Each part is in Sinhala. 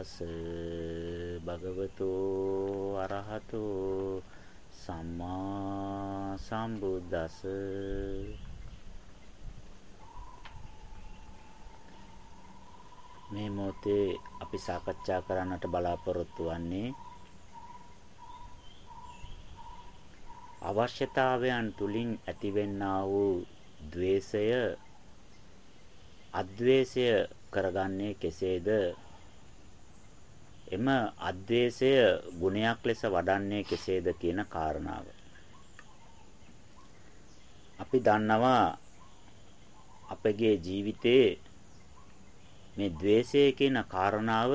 තස්ස භගවතු අරහතු සම්මා සම්බුද්දස්ස. මේ මොහොතේ අපි සාකච්ඡා කරන්නට බලාපොරොත්තු වෙන්නේ අවශ්‍යතාවයන් තුලින් ඇතිවෙන්නා වූ द्वේෂය අද්වේෂය කරගන්නේ කෙසේද? එම අද්වේෂය ගුණයක් ලෙස වඩන්නේ කෙසේද කියන කාරණාව. අපි දන්නවා අපගේ ජීවිතයේ මේ द्वේෂය කියන කාරණාව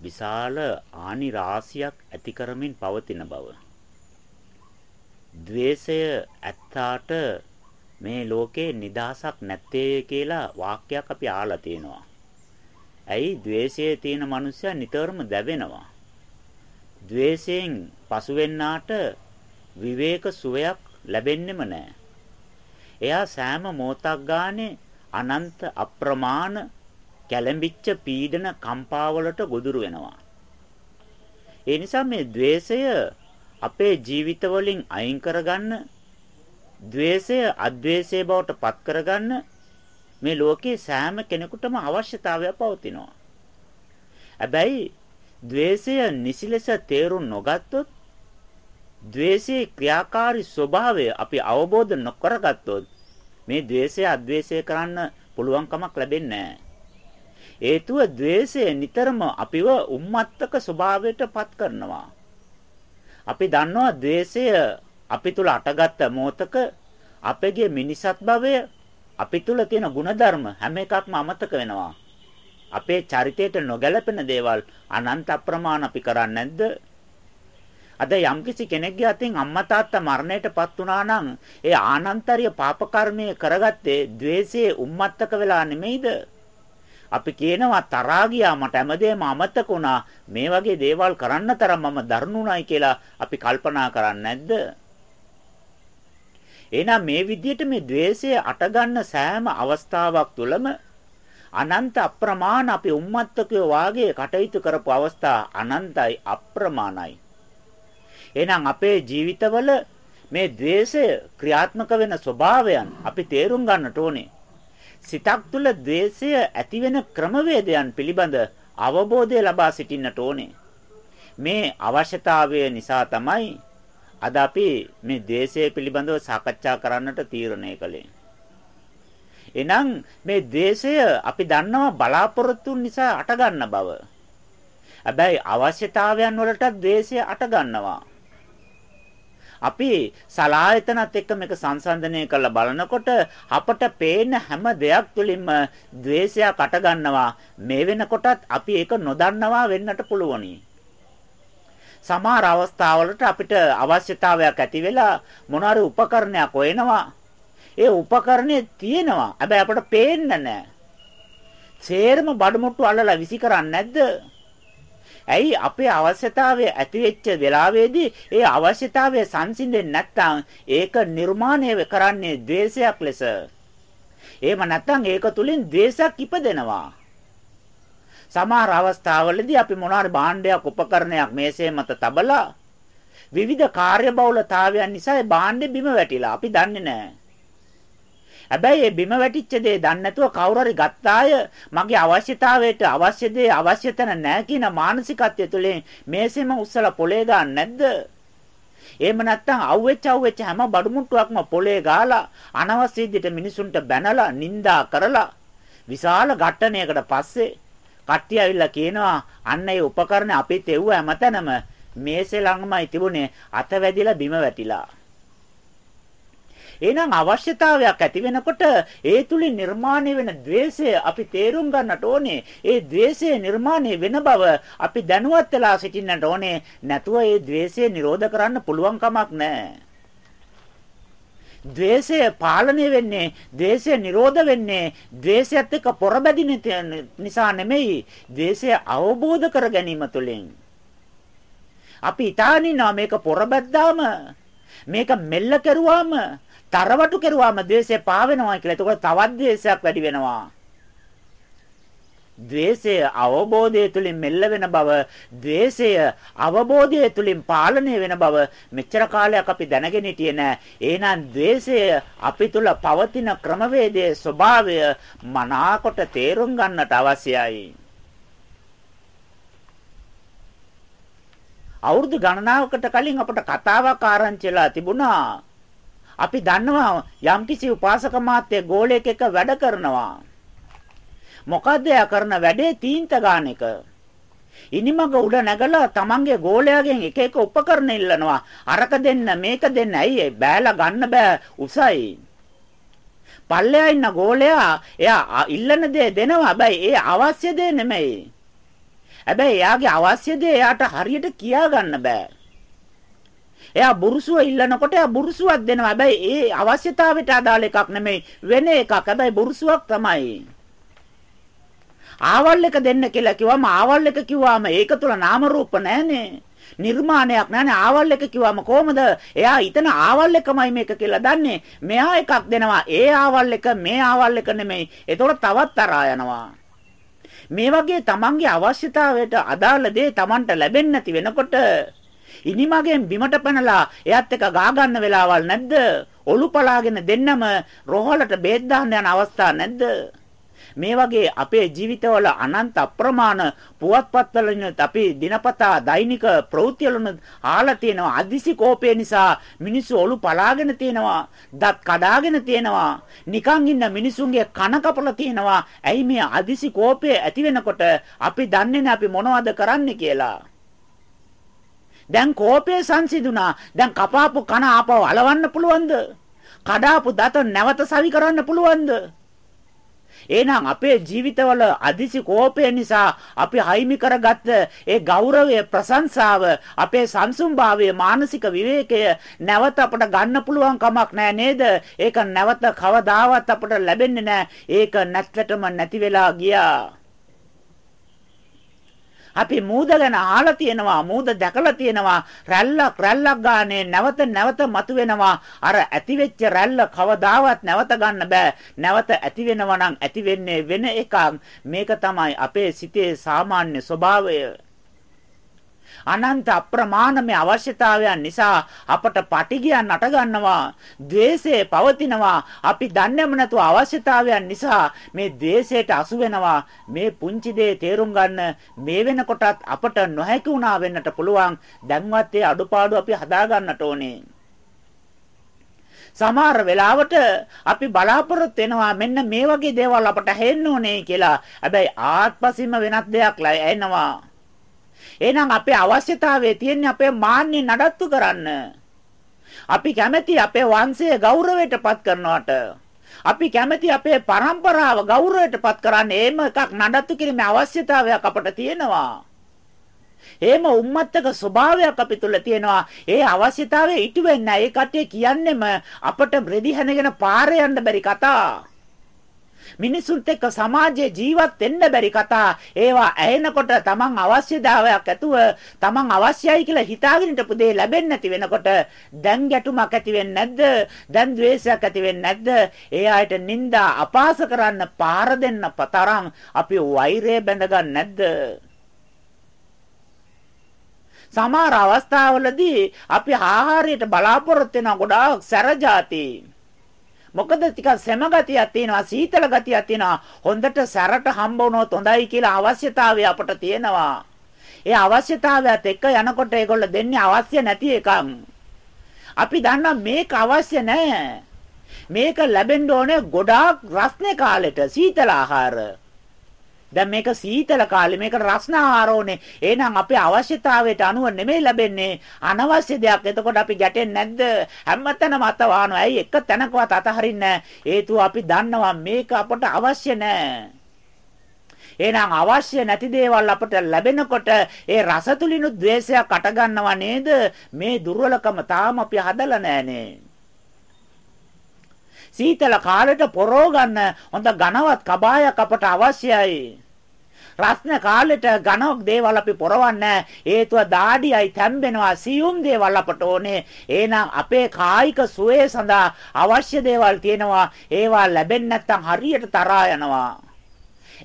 විශාල ආනි රාශියක් ඇති කරමින් පවතින බව. द्वේෂය ඇත්තාට මේ ලෝකේ නිදහසක් නැත්තේ කියලා වාක්‍යයක් අපි අහලා තියෙනවා. ඇයි द्वේෂයේ තියෙන මනුස්සයා නිතරම දැවෙනවා. द्वේෂයෙන් පසු වෙන්නාට විවේක සුවයක් ලැබෙන්නෙම නැහැ. එයා සෑම මොහොතක් ගානේ අනන්ත අප්‍රමාණ කැළඹිච්ච පීඩන කම්පාවලට ගොදුරු වෙනවා. ඒ නිසා මේ द्वේෂය අපේ ජීවිත වලින් අයින් කරගන්න, द्वේෂය අද්වේෂය බවට පත් කරගන්න මේ ලෝකේ සෑම කෙනෙකුටම අවශ්‍යතාවයක් පවතිනවා. හැබැයි द्वේෂය නිසි ලෙස තේරුම් නොගත්තොත් द्वේෂයේ ක්‍රියාකාරී ස්වභාවය අපි අවබෝධ නොකරගත්තොත් මේ द्वේෂය අද්වේෂය කරන්න පුළුවන් කමක් ලැබෙන්නේ නැහැ. හේතුව द्वේෂය නිතරම අපිව උම්මත්තක ස්වභාවයට පත් කරනවා. අපි දන්නවා द्वේෂය අපි තුල අටගත් මොහතක අපගේ මිනිසත් භවය අපි තුල තියෙන ಗುಣධර්ම හැම එකක්ම අමතක වෙනවා. අපේ චරිතයට නොගැලපෙන දේවල් අනන්ත අප්‍රමාණ අපි කරන්නේ නැද්ද? අද යම්කිසි කෙනෙක්ගේ අතින් අම්මා තාත්තා මරණයටපත් වුණා නම් ඒ ආනන්තරීය පාප කර්මයේ කරගත්තේ द्वේෂයේ උම්මත්තක වෙලා නෙමෙයිද? අපි කියනවා තරහා ගියා මට හැමදේම අමතක වුණා මේ වගේ දේවල් කරන්න තරම් මම දරුණුණයි කියලා අපි කල්පනා කරන්නේ නැද්ද? එහෙනම් මේ විදිහට මේ द्वේෂය අටගන්න සෑම අවස්ථාවක් තුළම අනන්ත අප්‍රමාණ අපේ උම්මත්තකය වාගේ කටයුතු කරපු අවස්ථා අනන්තයි අප්‍රමාණයි. එහෙනම් අපේ ජීවිතවල මේ द्वේෂය ක්‍රියාත්මක වෙන ස්වභාවයන් අපි තේරුම් ගන්නට ඕනේ. සිතක් තුළ द्वේෂය ඇති වෙන ක්‍රමවේදයන් පිළිබඳ අවබෝධය ලබා සිටින්නට ඕනේ. මේ අවශ්‍යතාවය නිසා තමයි අද අපි මේ द्वේෂය පිළිබඳව සාකච්ඡා කරන්නට තීරණය කළේ. එහෙනම් මේ द्वේෂය අපි දන්නවා බලාපොරොත්තු නිසා අටගන්න බව. හැබැයි අවශ්‍යතාවයන් වලට द्वේෂය අටගන්නවා. අපි සලායතනත් එක්ක මේක සංසන්දනය කරලා බලනකොට අපට පේන හැම දෙයක් තුළින්ම द्वේෂයක් අටගන්නවා. මේ වෙනකොටත් අපි ඒක නොදන්නවා වෙන්නට පුළුවනි. සමහර අවස්ථාවලට අපිට අවශ්‍යතාවයක් ඇති වෙලා මොනවාරි උපකරණයක් හොයනවා. ඒ උපකරණේ තියෙනවා. හැබැයි අපට පේන්නේ නැහැ. සේරම බඩමුට්ටු අල්ලලා විසි කරන්නේ නැද්ද? ඇයි අපේ අවශ්‍යතාවය ඇති වෙච්ච වෙලාවේදී ඒ අවශ්‍යතාවය සංසිඳෙන්නේ නැත්නම් ඒක නිර්මාණය කරන්නේ द्वේෂයක් ලෙස. එහෙම නැත්නම් ඒක තුලින් द्वේෂයක් ඉපදෙනවා. සමහර අවස්ථාවලදී අපි මොනවාරි භාණ්ඩයක් උපකරණයක් මේසේ මත තබලා විවිධ කාර්යබහුලතාවයන් නිසා ඒ භාණ්ඩෙ බිම වැටිලා අපි දන්නේ නැහැ. හැබැයි මේ බිම වැටිච්ච දේ දන්නේ නැතුව කවුරු හරි ගත්තාය මගේ අවශ්‍යතාවයට අවශ්‍ය දේ අවශ්‍ය තැන නැහැ කියන මානසිකත්වය තුළින් මේසෙම උස්සලා පොලේ දාන්න නැද්ද? එහෙම නැත්නම් අවුෙච්ච අවුෙච්ච හැම බඩමුට්ටුවක්ම පොලේ ගාලා අනවශ්‍ය විදිහට මිනිසුන්ට බැනලා නිඳා කරලා විශාල ඝට්ටනයකට පස්සේ කට්ටිය ඇවිල්ලා කියනවා අන්න ඒ උපකරණ අපිත් එව්ව හැමතැනම මේසේ ළඟමයි තිබුණේ අත වැදිලා බිම වැටිලා. එහෙනම් අවශ්‍යතාවයක් ඇති වෙනකොට ඒ තුලින් නිර්මාණය වෙන द्वේෂය අපි තේරුම් ගන්නට ඕනේ. ඒ द्वේෂය නිර්මාණය වෙන බව අපි දැනුවත් වෙලා සිටින්නට ඕනේ. නැතුව ඒ द्वේෂය නිරෝධ කරන්න පුළුවන් කමක් නැහැ. ද්වේෂය පාලනය වෙන්නේ ද්වේෂය නිරෝධ වෙන්නේ ද්වේෂයත් එක්ක පොරබැදින නිසා නෙමෙයි ද්වේෂය අවබෝධ කර ගැනීම තුළින් අපි ඊතානිනවා මේක පොරබැද්දාම මේක මෙල්ල කරුවාම තරවටු කෙරුවාම ද්වේෂය පා වෙනවා කියලා. එතකොට තවත් ද්වේෂයක් වැඩි වෙනවා. ද්වේෂය අවබෝධය තුලින් මෙල්ල වෙන බව, ද්වේෂය අවබෝධය තුලින් පාලනය වෙන බව මෙච්චර කාලයක් අපි දැනගෙන හිටියේ නෑ. එහෙනම් ද්වේෂය අපි තුල පවතින ක්‍රමවේදයේ ස්වභාවය මනාකොට තේරුම් ගන්නට අවශ්‍යයි. අවුරුදු ගණනාවකට කලින් අපට කතාවක් ආරංචිලා තිබුණා. අපි දන්නවා යම්කිසි උපාසක මාත්‍ය ගෝලයක එක වැඩ කරනවා. මොකද්ද යා කරන වැඩේ තීන්ත ගන්න එක. ඉනිමග උඩ නැගලා තමන්ගේ ගෝලයාගෙන් එක එක උපකරණ ඉල්ලනවා. අරක දෙන්න මේක දෙන්න. ඇයි බෑලා ගන්න බෑ උසයි. පල්ලෙයා ඉන්න ගෝලයා එයා ඉල්ලන දේ දෙනවා. හැබැයි ඒ අවශ්‍ය දේ නෙමෙයි. හැබැයි එයාගේ අවශ්‍ය දේ එයාට හරියට කියා ගන්න බෑ. එයා බුරුසුව ඉල්ලනකොට එයා බුරුසුවක් දෙනවා. හැබැයි ඒ අවශ්‍යතාවයට අදාළ එකක් නෙමෙයි වෙන එකක්. හැබැයි බුරුසුවක් තමයි. ආවල් එක දෙන්න කියලා කිව්වම ආවල් එක කිව්වම ඒක තුල නාම රූප නැහනේ. නිර්මාණයක් නැහනේ ආවල් එක කිව්වම කොහමද එයා ඊතන ආවල් එකමයි මේක කියලා දන්නේ මෙහා එකක් දෙනවා ඒ ආවල් එක මේ ආවල් එක නෙමෙයි ඒතකොට තවත් තරහා යනවා මේ වගේ තමන්ගේ අවශ්‍යතාවයට අදාළ දේ තමන්ට ලැබෙන්නේ නැති වෙනකොට ඉනිමගෙන් බිමට පැනලා එයත් එක ගා ගන්න වෙලාවල් නැද්ද? ඔලු පලාගෙන දෙන්නම රෝහලට බේත් දාන්න යන අවස්ථා නැද්ද? මේ වගේ අපේ ජීවිතවල අනන්ත අප්‍රමාණ පුවත්පත්වලින් අපි දිනපතා දෛනික ප්‍රවෘත්තිවලුත් ආලා තියෙනවා. අදිසි කෝපය නිසා මිනිස්සු ඔලු පලාගෙන තියෙනවා දත් කඩාගෙන තියෙනවා. නිකන් ඉන්න මිනිසුන්ගේ කන කපලා තියෙනවා. ඇයි මේ අදිසි කෝපය ඇති වෙනකොට අපි දන්නේ නැහැ අපි මොනවද කරන්න කියලා? දැන් කෝපය සංසිඳුණා. දැන් කපාපු කන ආපහු අලවන්න පුළුවන්ද? කඩාපු දත නැවත සවි කරන්න පුළුවන්ද? එහෙනම් අපේ ජීවිතවල අදිසි කෝපය නිසා අපි හයිමි කරගත්ත ඒ ගෞරවය ප්‍රශංසාව අපේ සංසුම්භාවය මානසික විවේකය නැවත අපට ගන්න පුළුවන් කමක් නෑ නේද? ඒක නැවත කවදාවත් අපට ලැබෙන්නේ නෑ. ඒක නැත්තටම නැති වෙලා ගියා. අපි මූද ගැන අහලා තියෙනවා මූද දැකලා තියෙනවා. රැල්ලක් රැල්ලක් ගානේ නැවත නැවත මතුවෙනවා. අර ඇතිවෙච්ච රැල්ල කවදාවත් නැවත ගන්න බෑ. නැවත ඇති වෙනවා නම් ඇති වෙන්නේ වෙන එකක්. මේක තමයි අපේ සිතේ සාමාන්‍ය ස්වභාවය. අනන්ත අප්‍රමාණ මේ අවශ්‍යතාවයන් නිසා අපට පටිගියන් අට ගන්නවා. द्वේෂය පවතිනවා. අපි දන්නේම නැතුව අවශ්‍යතාවයන් නිසා මේ द्वේෂයට අසු වෙනවා. මේ පුංචි දේ තේරුම් ගන්න මේ වෙනකොටත් අපට නොහැකි වුණා වෙන්නට පුළුවන්. දැන්වත් ඒ අඩුපාඩු අපි හදා ගන්නට ඕනේ. සමහර වෙලාවට අපි බලාපොරොත්තු වෙනවා මෙන්න මේ වගේ දේවල් අපට හෙන්න ඕනේ කියලා. හැබැයි ආත්පසීම වෙනත් දෙයක් ලැබෙනවා. එහෙනම් අපේ අවශ්‍යතාවය තියෙන්නේ අපේ මාන්නේ නඩත්තු කරන්න. අපි කැමැති අපේ වංශය ගෞරවයටපත් කරනවට. අපි කැමැති අපේ પરම්පරාව ගෞරවයටපත් කරන්න ඒම එකක් නඩත්තු කිරීමේ අවශ්‍යතාවයක් අපට තියෙනවා. එහෙම උම්මත්තක ස්වභාවයක් අපි තුල තියෙනවා. ඒ අවශ්‍යතාවය ඉටු වෙන්නේ නැහැ. ඒ කට්ටිය කියන්නෙම අපට රෙදි හැනගෙන පාරේ යන්න බැරි කතා. මිනිසුන්ත් එක්ක සමාජයේ ජීවත් වෙන්න බැරි කතා. ඒවා ඇහෙනකොට තමන් අවශ්‍යතාවයක් ඇතුව තමන් අවශ්‍යයි කියලා හිතාගෙන ඉඳපු දේ ලැබෙන්නේ නැති වෙනකොට දැන් ගැටුමක් ඇති වෙන්නේ නැද්ද? දැන් ද්වේෂයක් ඇති වෙන්නේ නැද්ද? ඒ අයට නිନ୍ଦා අපාස කරන්න පාර දෙන්න පතරම් අපි වෛරය බැඳගන්නේ නැද්ද? සමහර අවස්ථාවලදී අපි ආහාරයට බලාපොරොත්තු වෙන ගොඩාක් සැර જાති මොකද ටිකක් සෙම ගතියක් තියෙනවා සීතල ගතියක් තියෙනවා. හොඳට සැරට හම්බ වුණොත් හොඳයි කියලා අවශ්‍යතාවය අපට තියෙනවා. ඒ අවශ්‍යතාවයත් එක්ක යනකොට ඒගොල්ලෝ දෙන්නේ අවශ්‍ය නැති එකක්. අපි දන්නා මේක අවශ්‍ය නැහැ. මේක ලැබෙන්න ඕනේ ගොඩාක් රස්නේ කාලෙට සීතල ආහාර. දැන් මේක සීතල කාලේ මේක රස්න ආහාර ඕනේ. එහෙනම් අපේ අවශ්‍යතාවයට අනුව නෙමෙයි ලැබෙන්නේ. අනවශ්‍ය දෙයක්. එතකොට අපි ගැටෙන්නේ නැද්ද? හැමතැනම අතවානවා. ඇයි එක තැනකවත් අතහරින්නේ හේතුව අපි දන්නවා මේක අපට අවශ්‍ය නැහැ. එහෙනම් අවශ්‍ය නැති දේවල් අපට ලැබෙනකොට ඒ රස තුලිනු ද්වේෂයක් අට ගන්නව නේද? මේ දුර්වලකම තාම අපි හදලා නැහනේ. සීතල කාලෙට පොරව ගන්න හොඳ ඝනවත් කබායක් අපට අවශ්‍යයි. රස්න කාලෙට ඝනක් දේවල් අපි පොරවන්නේ හේතුව දාඩියයි තැම්බෙනවා සියුම් දේවල් අපට ඕනේ. එහෙනම් අපේ කායික සුවය සඳහා අවශ්‍ය දේවල් තියෙනවා. ඒවා ලැබෙන්නේ නැත්නම් හරියට තරහා යනවා.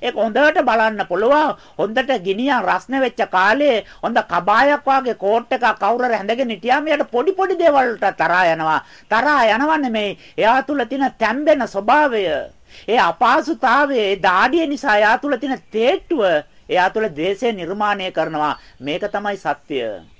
ඒක හොඳට බලන්න පුළුවන්. හොඳට ගිනියන් රස්න වෙච්ච කාලේ හොඳ කබායක් වගේ කෝට් එකක් කවුරු හරි ඇඳගෙන හිටියාම යට පොඩි පොඩි දේවල් වලට තරහා යනවා. තරහා යනවා නෙමෙයි. එයා තුල තියෙන තැම්බෙන ස්වභාවය, ඒ අපහසුතාවය, ඒ දාඩිය නිසා එයා තුල තියෙන තේට්ටුව එයා තුල ද්වේෂය නිර්මාණය කරනවා. මේක තමයි සත්‍යය.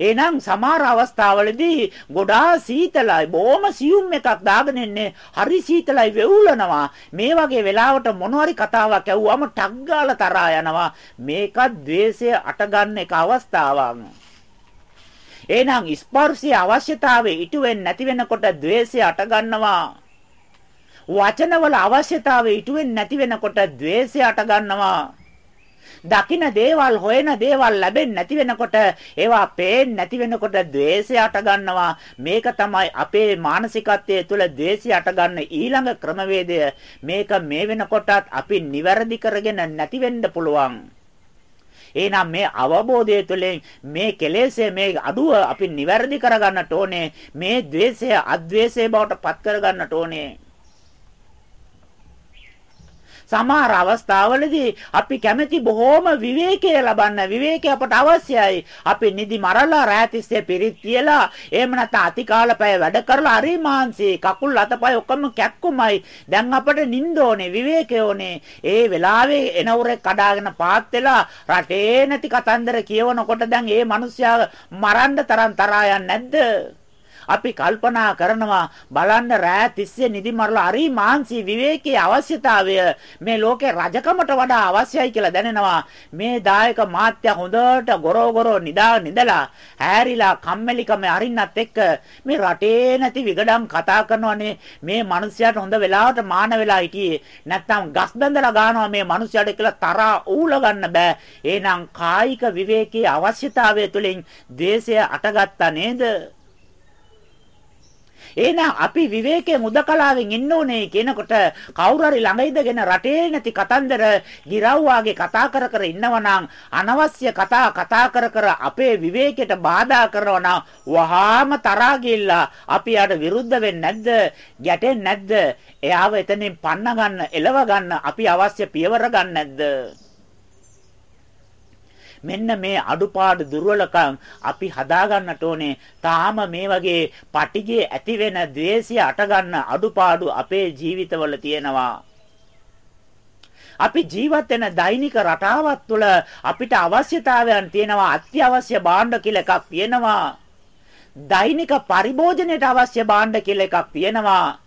එහෙනම් සමහර අවස්ථාවලදී ගොඩාක් සීතලයි බොහොම සියුම් එකක් දාගෙන ඉන්නේ හරි සීතලයි වෙවුලනවා මේ වගේ වෙලාවට මොනවාරි කතාවක් ඇහුවම ටක් ගාලා තරහා යනවා මේකත් द्वේෂය අට ගන්න එක අවස්ථාවක් එහෙනම් ස්පර්ශයේ අවශ්‍යතාවය ඉටු වෙන්නේ නැති වෙනකොට द्वේෂය අට ගන්නවා. වචනවල අවශ්‍යතාවය ඉටු වෙන්නේ නැති වෙනකොට द्वේෂය අට ගන්නවා. දකින දේවල් හොයන දේවල් ලැබෙන්නේ නැති වෙනකොට ඒවා පේන්නේ නැති වෙනකොට द्वේෂය අටගන්නවා මේක තමයි අපේ මානසිකත්වයේ තුල द्वේෂය අටගන්න ඊළඟ ක්‍රමවේදය. මේක මේ වෙනකොටත් අපි නිවැරදි කරගෙන නැති වෙන්න පුළුවන්. එහෙනම් මේ අවබෝධය තුළින් මේ කෙලෙස්ය මේ අඩුව අපි නිවැරදි කරගන්නට ඕනේ. මේ द्वේෂය අද්වේෂය බවට පත් කරගන්නට ඕනේ. සමහර අවස්ථාවලදී අපි කැමති බොහෝම විවේකයේ ලබන්න විවේකය අපට අවශ්‍යයි. අපි නිදි මරලා රැතිස්සේ පිරිත් කියලා එහෙම නැත්නම් අතිකාල පැය වැඩ කරලා හරි මාන්සි කකුල් අතපය ඔක්කොම කැක්කුමයි. දැන් අපට නිින්ද ඕනේ විවේකය ඕනේ. ඒ වෙලාවේ එනවරේ කඩාගෙන පාත් වෙලා රටේ නැති කතන්දර කියවනකොට දැන් ඒ මිනිස්සයා මරන්න තරම් තරහා යන්නේ නැද්ද? අපි කල්පනා කරනවා බලන්න රෑ තිස්සේ නිදි මරලා හරි මාන්සි විවේකයේ අවශ්‍යතාවය මේ ලෝකේ රජකමට වඩා අවශ්‍යයි කියලා දැනෙනවා. මේ දායක මාත්‍ය හොඳට ගොරෝ ගොරෝ නිදා නිදලා හැරිලා කම්මැලිකම අරින්නත් එක්ක මේ රටේ නැති විගඩම් කතා කරනවනේ. මේ මිනිස්යාට හොඳ වෙලාවට මාන වෙලා හිටියේ. නැත්තම් ගස් බැඳලා ගන්නවා මේ මිනිස්යාට කියලා තරහා ඌල ගන්න බෑ. එහෙනම් කායික විවේකයේ අවශ්‍යතාවය තුළින් දේශය අටගත්තා නේද? එහෙනම් අපි විවේකයේ මුදකලාවෙන් ඉන්න ඕනේ කියනකොට කවුරු හරි ළඟ ඉඳගෙන රටේ නැති කතන්දර ගිරව්වාගේ කතා කර කර ඉන්නවනම් අනවශ්‍ය කතා කතා කර කර අපේ විවේකයට බාධා කරනවා වහාම තරහා ගිල්ලා අපි යාට විරුද්ධ වෙන්නේ නැද්ද? ගැටෙන්නේ නැද්ද? එයාව එතනින් පන්න ගන්න, එලව ගන්න අපි අවශ්‍ය පියවර ගන්න නැද්ද? මෙන්න මේ අඩුපාඩු දුර්වලකම් අපි හදාගන්නට ඕනේ. තාම මේ වගේ පටිගයේ ඇති වෙන द्वේෂය අටගන්න අඩුපාඩු අපේ ජීවිතවල තියෙනවා. අපි ජීවත් වෙන දෛනික රටාවක් තුළ අපිට අවශ්‍යතාවයන් තියෙනවා අත්‍යවශ්‍ය භාණ්ඩ කියලා එකක් තියෙනවා. දෛනික පරිභෝජනයට අවශ්‍ය භාණ්ඩ කියලා එකක් තියෙනවා.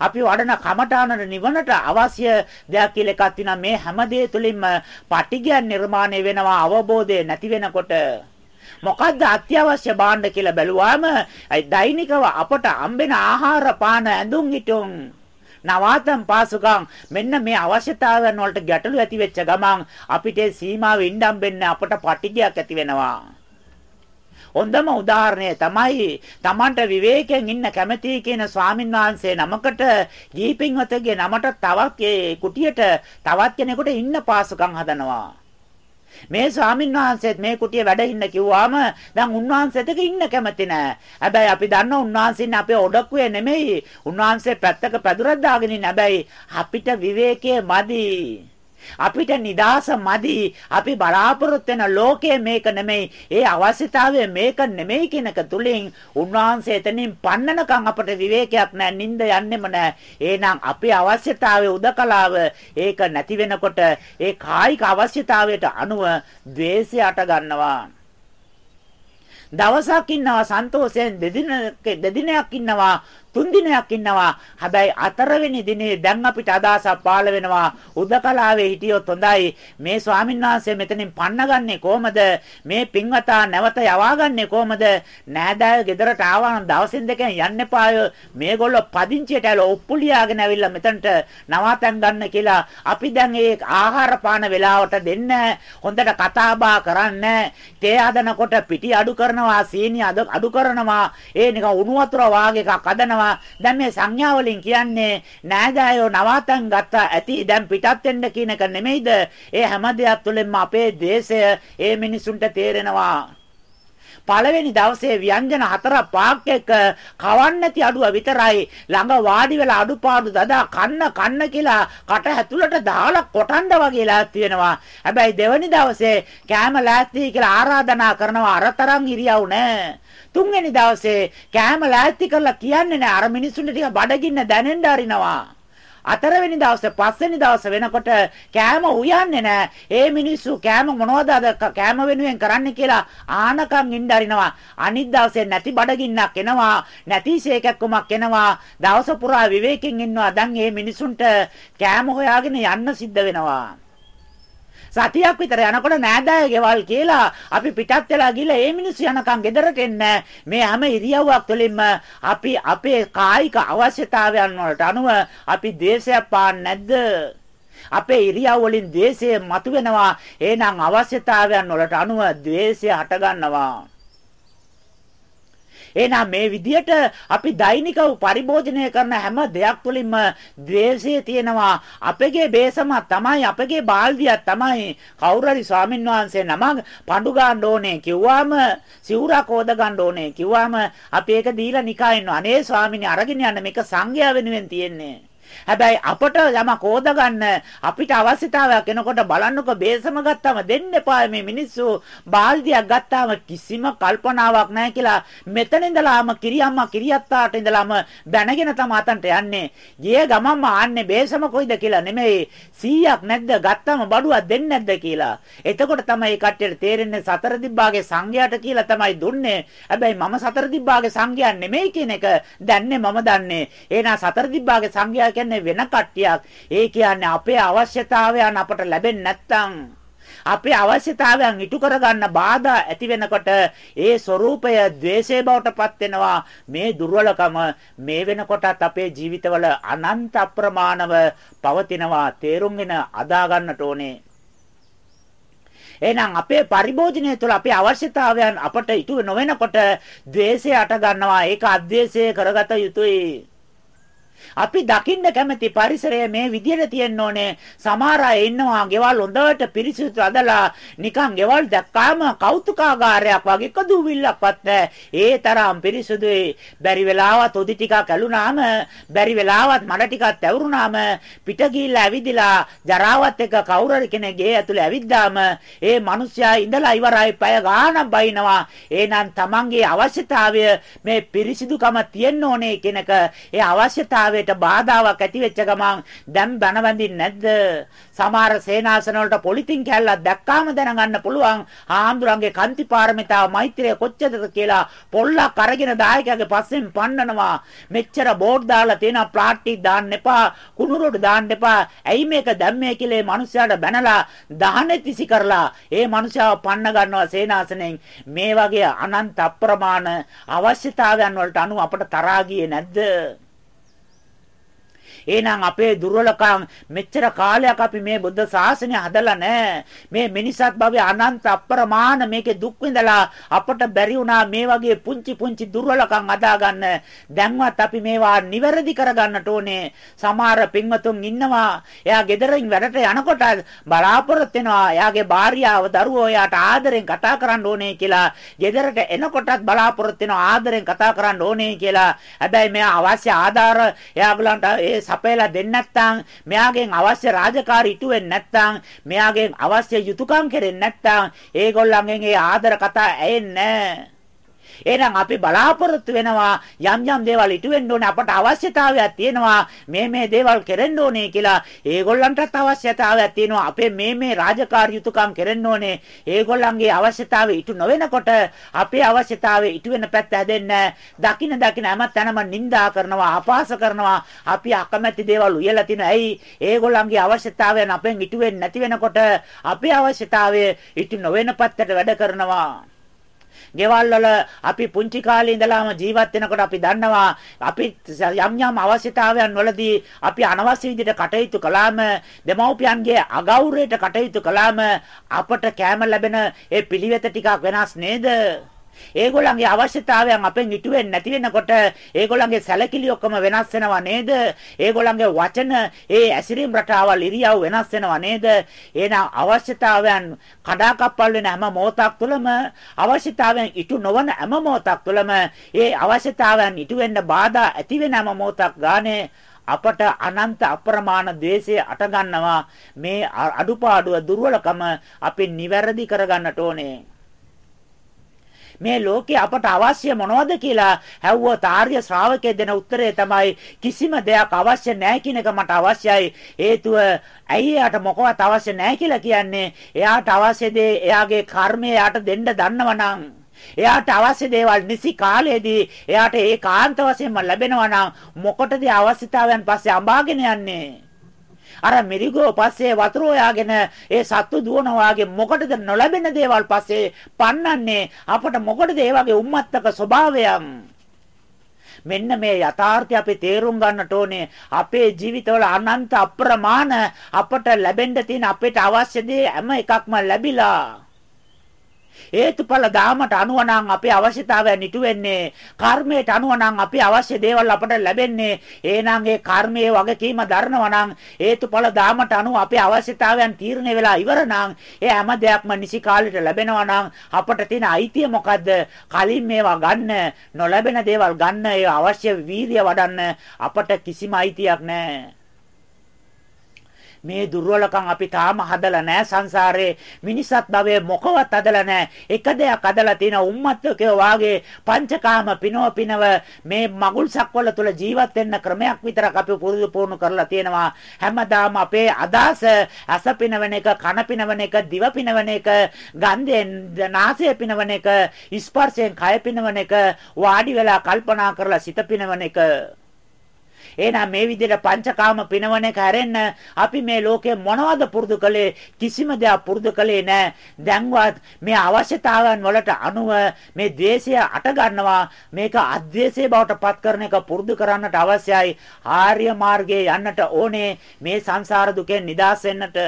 අපි වඩන කමඨානට නිවනට අවශ්‍ය දෙයක් කියලා එකක් තියෙනවා. මේ හැම දේ තුළින්ම පටිඝයන් නිර්මාණය වෙනවා අවබෝධය නැති වෙනකොට. මොකද්ද අත්‍යවශ්‍ය භාණ්ඩ කියලා බැලුවාම දෛනිකව අපට හම්බෙන ආහාර පාන ඇඳුම් හිටුම් නවාතම් පාසුකම් මෙන්න මේ අවශ්‍යතාවයන් වලට ගැටලු ඇති වෙච්ච ගමන් අපිට සීමාවෙ ඉඳන් බෙන්න අපට පටිගයක් ඇති වෙනවා. හොඳම උදාහරණය තමයි Tamanට විවේකයෙන් ඉන්න කැමැති කියන ස්වාමින් වහන්සේ නමකට දීපින්වතගේ නමට තවත් ඒ කුටියට තවත් කෙනෙකුට ඉන්න පාසුකම් හදනවා. මේ ස්වාමින් වහන්සේත් මේ කුටියේ වැඩ ඉන්න කිව්වාම දැන් උන්වහන්සේට ඉන්න කැමති නෑ. හැබැයි අපි දන්නවා උන්වහන්සේ ඉන්නේ අපේ ඔඩක්කුවේ නෙමෙයි. උන්වහන්සේ පැත්තක පැදුරක් දාගෙන ඉන්නේ. හැබැයි අපිට විවේකයේ මදි. අපිට නිදාස මදි. අපි බලාපොරොත්තු වෙන ලෝකය මේක නෙමෙයි. ඒ අවශ්‍යතාවය මේක නෙමෙයි කියනක තුලින් උන්වහන්සේ එතනින් පන්නනකම් අපට විවේකයක් නැහැ. නිින්ද යන්නෙම නැහැ. එහෙනම් අපේ අවශ්‍යතාවය උදකලාව ඒක නැති වෙනකොට ඒ කායික අවශ්‍යතාවයට අනුව द्वේෂය අට ගන්නවා. දවසක් ඉන්නවා සන්තෝෂයෙන් දෙදිනක් ඉන්නවා තුන් දිනයක් ඉන්නවා. හැබැයි අතරවෙනි දිනේ දැන් අපිට අදහසක් පාළ වෙනවා. උදකලාවේ හිටියොත් හොඳයි. මේ ස්වාමීන් වහන්සේ මෙතනින් පන්නගන්නේ කොහමද? මේ පින්වතා නැවත යවාගන්නේ කොහමද? නෑදෑයෝ ගෙදරට ආවනම් දවසින් දෙකෙන් යන්න එපාය. මේගොල්ලෝ පදිංචියට ඇවිල්ලා ඔප්පුලියාගෙන ඇවිල්ලා මෙතනට නවාතැන් ගන්න කියලා අපි දැන් ඒ ආහාර පාන වෙලාවට දෙන්න හොඳට කතා බහ කරන්න තේ හදනකොට පිටි අඩු කරනවා සීනි අඩු කරනවා ඒ නිකන් උණු වතුර වාගේ එකක් හදනවා වෙනවා. දැන් මේ සංඥා වලින් කියන්නේ නෑදෑයෝ නවාතන් ගත්තා ඇති දැන් පිටත් වෙන්න කියන එක නෙමෙයිද? ඒ හැම දෙයක් තුළින්ම අපේ දේශය ඒ මිනිසුන්ට තේරෙනවා. පළවෙනි දවසේ ව්‍යංජන හතර පහක් එක්ක කවන්න නැති අඩුව විතරයි ළඟ වාඩි වෙලා අඩුපාඩු දදා කන්න කන්න කියලා කට ඇතුළට දාලා කොටන්න වගේලා තියෙනවා. හැබැයි දෙවනි දවසේ කෑම ලෑස්ති කියලා ආරාධනා කරනවා අරතරන් ඉරියව් නැහැ. තුන්වෙනි දවසේ කෑම ලෑස්ති කරලා කියන්නේ නැහැ. අර මිනිස්සුන්ට ටික බඩගින්න දැනෙන්න අරිනවා. හතරවෙනි දවසේ පස්වෙනි දවස වෙනකොට කෑම උයන්නේ නැහැ. ඒ මිනිස්සු කෑම මොනවද අද කෑම වෙනුවෙන් කරන්න කියලා ආනකම් ඉන්න අරිනවා. අනිත් දවසේ නැති බඩගින්නක් එනවා. නැති ශේකක්කමක් එනවා. දවස පුරා විවේකයෙන් ඉන්නවා. දැන් මේ මිනිසුන්ට කෑම හොයාගෙන යන්න සිද්ධ වෙනවා. සතියක් විතර යනකොට නෑදෑය ගෙවල් කියලා අපි පිටත් වෙලා ගිහලා ඒ මිනිස්සු යනකම් ගෙදරට එන්න මේ හැම ඉරියව්වක් තුළින්ම අපි අපේ කායික අවශ්‍යතාවයන් වලට අනුව අපි දේශයක් පාන්න නැද්ද? අපේ ඉරියව් වලින් ද්වේෂය මතුවෙනවා. එහෙනම් අවශ්‍යතාවයන් වලට අනුව ද්වේෂය හටගන්නවා. එහෙනම් මේ විදියට අපි දෛනිකව පරිභෝජනය කරන හැම දෙයක් තුළින්ම ද්වේෂය තියෙනවා. අපගේ බේසම තමයි අපගේ බාල්දියක් තමයි කවුරු හරි ස්වාමින් වහන්සේ නමක් පඳු ගන්න ඕනේ කිව්වාම සිවුරක් හොද ගන්න ඕනේ කිව්වාම අපි ඒක දීලා නිකා ඉන්නවා. අනේ ස්වාමිනේ අරගෙන යන්න මේක සංඝයා වෙනුවෙන් තියෙන්නේ. හැබැයි අපට යමක් ඕද ගන්න අපිට අවශ්‍යතාවයක් එනකොට බලන්නකො බේසම ගත්තාම දෙන්න එපා මේ මිනිස්සු බාල්දියක් ගත්තාම කිසිම කල්පනාවක් නැහැ කියලා මෙතන ඉඳලාම කිරියම්මා කිරියත්තාට ඉඳලාම බැනගෙන තම අතන්ට යන්නේ. ගියේ ගමම්ම ආන්නේ බේසම කොයිද කියලා නෙමෙයි 100ක් නැද්ද ගත්තාම බඩුවක් දෙන්නේ නැද්ද කියලා. එතකොට තමයි මේ කට්ටියට තේරෙන්නේ සතර දිබ්බාගේ සංඝයාට කියලා තමයි දුන්නේ. හැබැයි මම සතර දිබ්බාගේ සංඝයා නෙමෙයි කියන එක දැන්නේ මම දන්නේ. එහෙනම් සතර දිබ්බාගේ සංඝයා කියන්නේ වෙන කට්ටියක්. ඒ කියන්නේ අපේ අවශ්‍යතාවයන් අපට ලැබෙන්නේ නැත්නම් අපේ අවශ්‍යතාවයන් ඉටු කරගන්න බාධා ඇති වෙනකොට ඒ ස්වરૂපය द्वේෂය බවටපත් වෙනවා. මේ දුර්වලකම මේ වෙනකොටත් අපේ ජීවිතවල අනන්ත අප්‍රමාණව පවතිනවා. තේරුම්ගෙන අදා ගන්නට ඕනේ. එහෙනම් අපේ පරිභෝජනය තුළ අපේ අවශ්‍යතාවයන් අපට ඉටු නොවනකොට द्वේෂය අට ගන්නවා. ඒක අද්වේෂය කරගත යුතුයි. අපි දකින්න කැමති පරිසරය මේ විදිහට තියෙන්න ඕනේ. සමහර අය ඉන්නවා ගෙවල් හොඳට පිරිසිදු අදලා නිකන් ගෙවල් දැක්කාම කෞතුකාගාරයක් වගේ කදුවිල්ලක්වත් නැහැ. ඒ තරම් පිරිසිදුයි. බැරි වෙලාවත් ඔදි ටිකක් ඇලුනාම, බැරි වෙලාවත් මඩ ටිකක් තැවුරුනාම පිට ගිහිල්ලා ඇවිදිලා ජරාවත් එක්ක කවුරු හරි කෙනෙක් ගේ ඇතුලේ ඇවිද්දාම ඒ මිනිස්සයා ඉඳලා ඉවරයි පය ගානක් බයිනවා. එහෙනම් Tamanගේ අවශ්‍යතාවය මේ පිරිසිදුකම තියෙන්න ඕනේ කෙනක ඒ අවශ්‍යතාවයට ඊට බාධාවක් ඇති වෙච්ච ගමන් දැන් බන වඳින්නේ නැද්ද? සමහර සේනාසන වලට පොලිතින් කැල්ලක් දැක්කාම දැනගන්න පුළුවන් ආම්දුරන්ගේ කන්ති පාරමිතාව මෛත්‍රිය කොච්චරද කියලා පොල්ලක් අරගෙන දායකයාගේ පස්සෙන් පන්නනවා. මෙච්චර බෝඩ් දාලා තියෙන ප්ලාස්ටික් දාන්න එපා, කුණුරොඩු දාන්න එපා. ඇයි මේක දැම්මේ කියලා මේ මිනිස්යාට බැනලා දහනේ තිසි කරලා ඒ මිනිස්යාව පන්න ගන්නවා සේනාසනෙන්. මේ වගේ අනන්ත අප්‍රමාණ අවශ්‍යතාවයන් වලට අනුව අපට තරහා ගියේ නැද්ද? එහෙනම් අපේ දුර්වලකම් මෙච්චර කාලයක් අපි මේ බුද්ධ ශාසනය හදලා නැහැ. මේ මිනිසත් භවයේ අනන්ත අප්‍රමාණ මේකේ දුක් විඳලා අපට බැරි වුණා මේ වගේ පුංචි පුංචි දුර්වලකම් අදාගන්න. දැන්වත් අපි මේවා නිවැරදි කරගන්නට ඕනේ. සමහර පින්වතුන් ඉන්නවා. එයා ගෙදරින් වැඩට යනකොට බලාපොරොත්තු වෙනවා. එයාගේ භාර්යාව දරුවෝ එයාට ආදරෙන් කතා කරන්න ඕනේ කියලා. ගෙදරට එනකොටත් බලාපොරොත්තු වෙනවා ආදරෙන් කතා කරන්න ඕනේ කියලා. හැබැයි මෙයා අවශ්‍ය ආධාර එයාගලන්ට ඒ අපේලා දෙන්නේ නැත්නම් මෙයාගෙන් අවශ්‍ය රාජකාරී ඉටු වෙන්නේ නැත්නම් මෙයාගෙන් අවශ්‍ය යුතුයකම් කෙරෙන්නේ නැත්නම් ඒගොල්ලන්ගෙන් ඒ ආදර කතා ඇෙන්නේ නැහැ. එහෙනම් අපි බලාපොරොත්තු වෙනවා යම් යම් දේවල් ඉටු වෙන්න ඕනේ. අපට අවශ්‍යතාවයක් තියෙනවා මේ මේ දේවල් කෙරෙන්න ඕනේ කියලා. ඒගොල්ලන්ටත් අවශ්‍යතාවයක් තියෙනවා. අපේ මේ මේ රාජකාරී යුතුයකම් කෙරෙන්න ඕනේ. ඒගොල්ලන්ගේ අවශ්‍යතාවය ඉටු නොවෙනකොට අපේ අවශ්‍යතාවය ඉටු වෙන පැත්ත හැදෙන්න දකින දකින හැම තැනම නිඳා කරනවා අපහාස කරනවා. අපි අකමැති දේවල් උයලා තිනවා. ඇයි? ඒගොල්ලන්ගේ අවශ්‍යතාවයන් අපෙන් ඉටු වෙන්නේ නැති වෙනකොට අපේ අවශ්‍යතාවය ඉටු නොවන පැත්තට වැඩ කරනවා. ගෙවල් වල අපි පුංචි කාලේ ඉඳලාම ජීවත් වෙනකොට අපි දන්නවා අපි යම් යම් අවශ්‍යතාවයන් වලදී අපි අනවශ්‍ය විදිහට කටයුතු කළාම දෙමව්පියන්ගේ අගෞරවයට කටයුතු කළාම අපට කැම ලැබෙන ඒ පිළිවෙත ටිකක් වෙනස් නේද? ඒගොල්ලන්ගේ අවශ්‍යතාවයන් අපෙන් ඉටු වෙන්නේ නැති වෙනකොට ඒගොල්ලන්ගේ සැලකිලි ඔක්කොම වෙනස් වෙනවා නේද? ඒගොල්ලන්ගේ වචන, ඒ ඇසිරීම් රටාවල් ඉරියව් වෙනස් වෙනවා නේද? එහෙනම් අවශ්‍යතාවයන් කඩාකප්පල් වෙන හැම මොහොතක් තුළම අවශ්‍යතාවයන් ඉටු නොවන හැම මොහොතක් තුළම ඒ අවශ්‍යතාවයන් ඉටු වෙන්න බාධා ඇති වෙන හැම මොහොතක් ගානේ අපට අනන්ත අප්‍රමාණ द्वේෂය අට ගන්නවා මේ අඩුපාඩුව දුර්වලකම අපි නිවැරදි කරගන්නට ඕනේ මේ ලෝකේ අපට අවශ්‍ය මොනවද කියලා හැව්වොත් ආර්ය ශ්‍රාවකයේ දෙන උත්තරේ තමයි කිසිම දෙයක් අවශ්‍ය නැහැ කියන එක මට අවශ්‍යයි. හේතුව ඇයි එයාට මොකවත් අවශ්‍ය නැහැ කියලා කියන්නේ? එයාට අවශ්‍ය දේ එයාගේ කර්මය එයාට දෙන්න දන්නවනම් එයාට අවශ්‍ය දේවල් නිසි කාලයේදී එයාට ඒකාන්ත වශයෙන්ම ලැබෙනවා නම් මොකටද අවශ්‍යතාවයන් පස්සේ අඹාගෙන යන්නේ? අර මිරිගෝ පස්සේ වතුර හොයාගෙන ඒ සත්තු දුවනවා වාගේ මොකටද නොලැබෙන දේවල් පස්සේ පන්නන්නේ? අපට මොකටද ඒ වගේ උම්මත්තක ස්වභාවයන්? මෙන්න මේ යථාර්ථය අපි තේරුම් ගන්නට ඕනේ. අපේ ජීවිතවල අනන්ත අප්‍රමාණ අපට ලැබෙන්න තියෙන අපිට අවශ්‍ය දේ හැම එකක්ම ලැබිලා. හේතුඵල ධාමට අනුව නම් අපේ අවශ්‍යතාවයන් ඉටු වෙන්නේ. කර්මයට අනුව නම් අපේ අවශ්‍ය දේවල් අපට ලැබෙන්නේ. එහෙනම් ඒ කර්මයේ වගකීම දරනවා නම් හේතුඵල ධාමට අනුව අපේ අවශ්‍යතාවයන් තීරණය වෙලා ඉවර නම් ඒ හැම දෙයක්ම නිසි කාලෙට ලැබෙනවා නම් අපට තියෙන අයිතිය මොකද්ද? කලින් මේවා ගන්න නොලැබෙන දේවල් ගන්න ඒ අවශ්‍ය වීරිය වඩන්න අපට කිසිම අයිතියක් නැහැ. මේ දුර්වලකම් අපි තාම හදලා නැහැ සංසාරේ. මිනිසත් භවයේ මොකවත් හදලා නැහැ එක දෙයක් හදලා තියෙන උම්මත්තකේ වාගේ පංචකාම පිනව පිනව මේ මගුල් සක්වල තුල ජීවත් වෙන්න ක්‍රමයක් විතරක් අපි පුරුදු පුහුණු කරලා තියෙනවා. හැමදාම අපේ අදාස අස පිනවන එක කන පිනවන එක දිව පිනවන එක ගන්ධයෙන් නාසය පිනවන එක ස්පර්ශයෙන් කය පිනවන එක වාඩි වෙලා කල්පනා කරලා සිත පිනවන එක. එහෙනම් මේ විදිහට පංචකාම පිනවන එක හැරෙන්න අපි මේ ලෝකේ මොනවද පුරුදු කළේ කිසිම දෙයක් පුරුදු කළේ නැහැ. දැන්වත් මේ අවශ්‍යතාවයන් වලට අනුව මේ द्वේෂය අට ගන්නවා. මේක අද්වේෂය බවට පත් කරන එක පුරුදු කරන්නට අවශ්‍යයි. ආර්ය මාර්ගයේ යන්නට ඕනේ මේ සංසාර දුකෙන් නිදහස් වෙන්නට.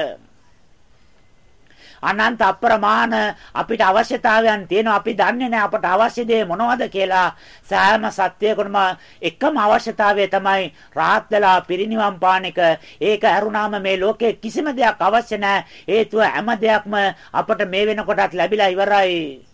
අනන්ත අප්‍රමාණ අපිට අවශ්‍යතාවයන් තියෙනවා. අපි දන්නේ නැහැ අපට අවශ්‍ය දේ මොනවද කියලා. සෑම සත්‍යයකම එකම අවශ්‍යතාවය තමයි රාහත් වෙලා පිරිනිවන් පාන එක. ඒක ඇරුණාම මේ ලෝකේ කිසිම දෙයක් අවශ්‍ය නැහැ. හේතුව හැම දෙයක්ම අපට මේ වෙනකොටත් ලැබිලා ඉවරයි.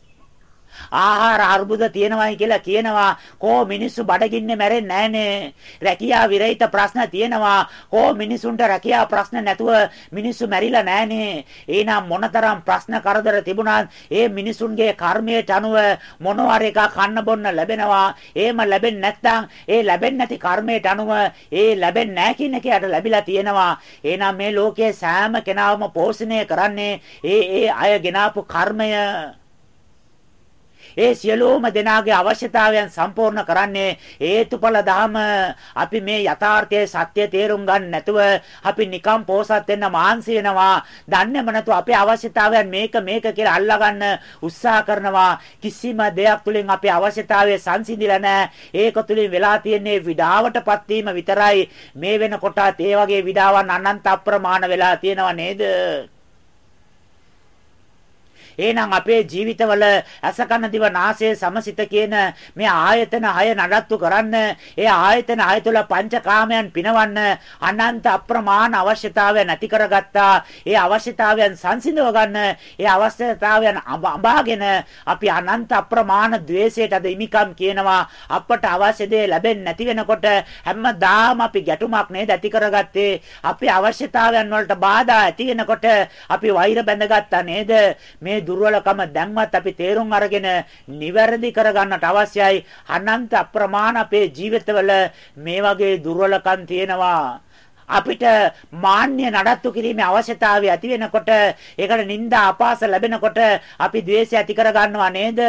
ආහාර අර්බුද තියෙනවායි කියලා කියනවා. කෝ මිනිස්සු බඩගින්නේ මැරෙන්නේ නැහනේ. රැකියා විරහිත ප්‍රශ්න තියෙනවා. කෝ මිනිසුන්ට රැකියා ප්‍රශ්න නැතුව මිනිස්සු මැරිලා නැහනේ. එහෙනම් මොනතරම් ප්‍රශ්න කරදර තිබුණත් ඒ මිනිසුන්ගේ කර්මයට අනුව මොනවාර එකක් කන්න බොන්න ලැබෙනවා. එහෙම ලැබෙන්නේ නැත්නම් ඒ ලැබෙන්නේ නැති කර්මයට අනුව ඒ ලැබෙන්නේ නැහැ කියන එකට ලැබිලා තියෙනවා. එහෙනම් මේ ලෝකයේ සෑම කෙනාම පෝෂණය කරන්නේ ඒ ඒ අය ගෙනාපු කර්මය ඒ සියලුම දෙනාගේ අවශ්‍යතාවයන් සම්පූර්ණ කරන්නේ හේතුඵල ධම. අපි මේ යථාර්ථයේ සත්‍ය තේරුම් ගන්න නැතුව අපි නිකම් පෝසත් වෙන්න මාන්සි වෙනවා. දන්නේම නැතුව අපේ අවශ්‍යතාවයන් මේක මේක කියලා අල්ලගන්න උත්සාහ කරනවා. කිසිම දෙයක් තුලින් අපේ අවශ්‍යතාවය සංසිඳිලා නැහැ. ඒක තුලින් වෙලා තියෙන්නේ විඩාවටපත් වීම විතරයි. මේ වෙනකොටත් ඒ වගේ විඩාවන් අනන්ත අප්‍රමාණ වෙලා තියෙනව නේද? එහෙනම් අපේ ජීවිතවල අසකන දිව නාසය සමසිත කියන මේ ආයතන හය නඩත්තු කරන්න ඒ ආයතන හය තුළ පංචකාමයන් පිනවන්න අනන්ත අප්‍රමාණ අවශ්‍යතාවයන් ඇති කරගත්තා. ඒ අවශ්‍යතාවයන් සංසිඳව ගන්න ඒ අවශ්‍යතාවයන් අඹාගෙන අපි අනන්ත අප්‍රමාණ द्वේෂයට අද ඉමිකම් කියනවා. අපට අවශ්‍ය දේ ලැබෙන්නේ නැති වෙනකොට හැමදාම අපි ගැටුමක් නේද ඇති කරගත්තේ? අපේ අවශ්‍යතාවයන් වලට බාධා ඇති වෙනකොට අපි වෛර බැඳගත්තා නේද? මේ දුර්වලකම දැන්වත් අපි තේරුම් අරගෙන නිවැරදි කරගන්නට අවශ්‍යයි. අනන්ත අප්‍රමාණ අපේ ජීවිතවල මේ වගේ දුර්වලකම් තියෙනවා. අපිට මාන්‍ය නඩත්තු කිරීමේ අවශ්‍යතාවය ඇති වෙනකොට ඒකට නිନ୍ଦා අපාස ලැබෙනකොට අපි द्वේෂය ඇති කරගන්නවා නේද?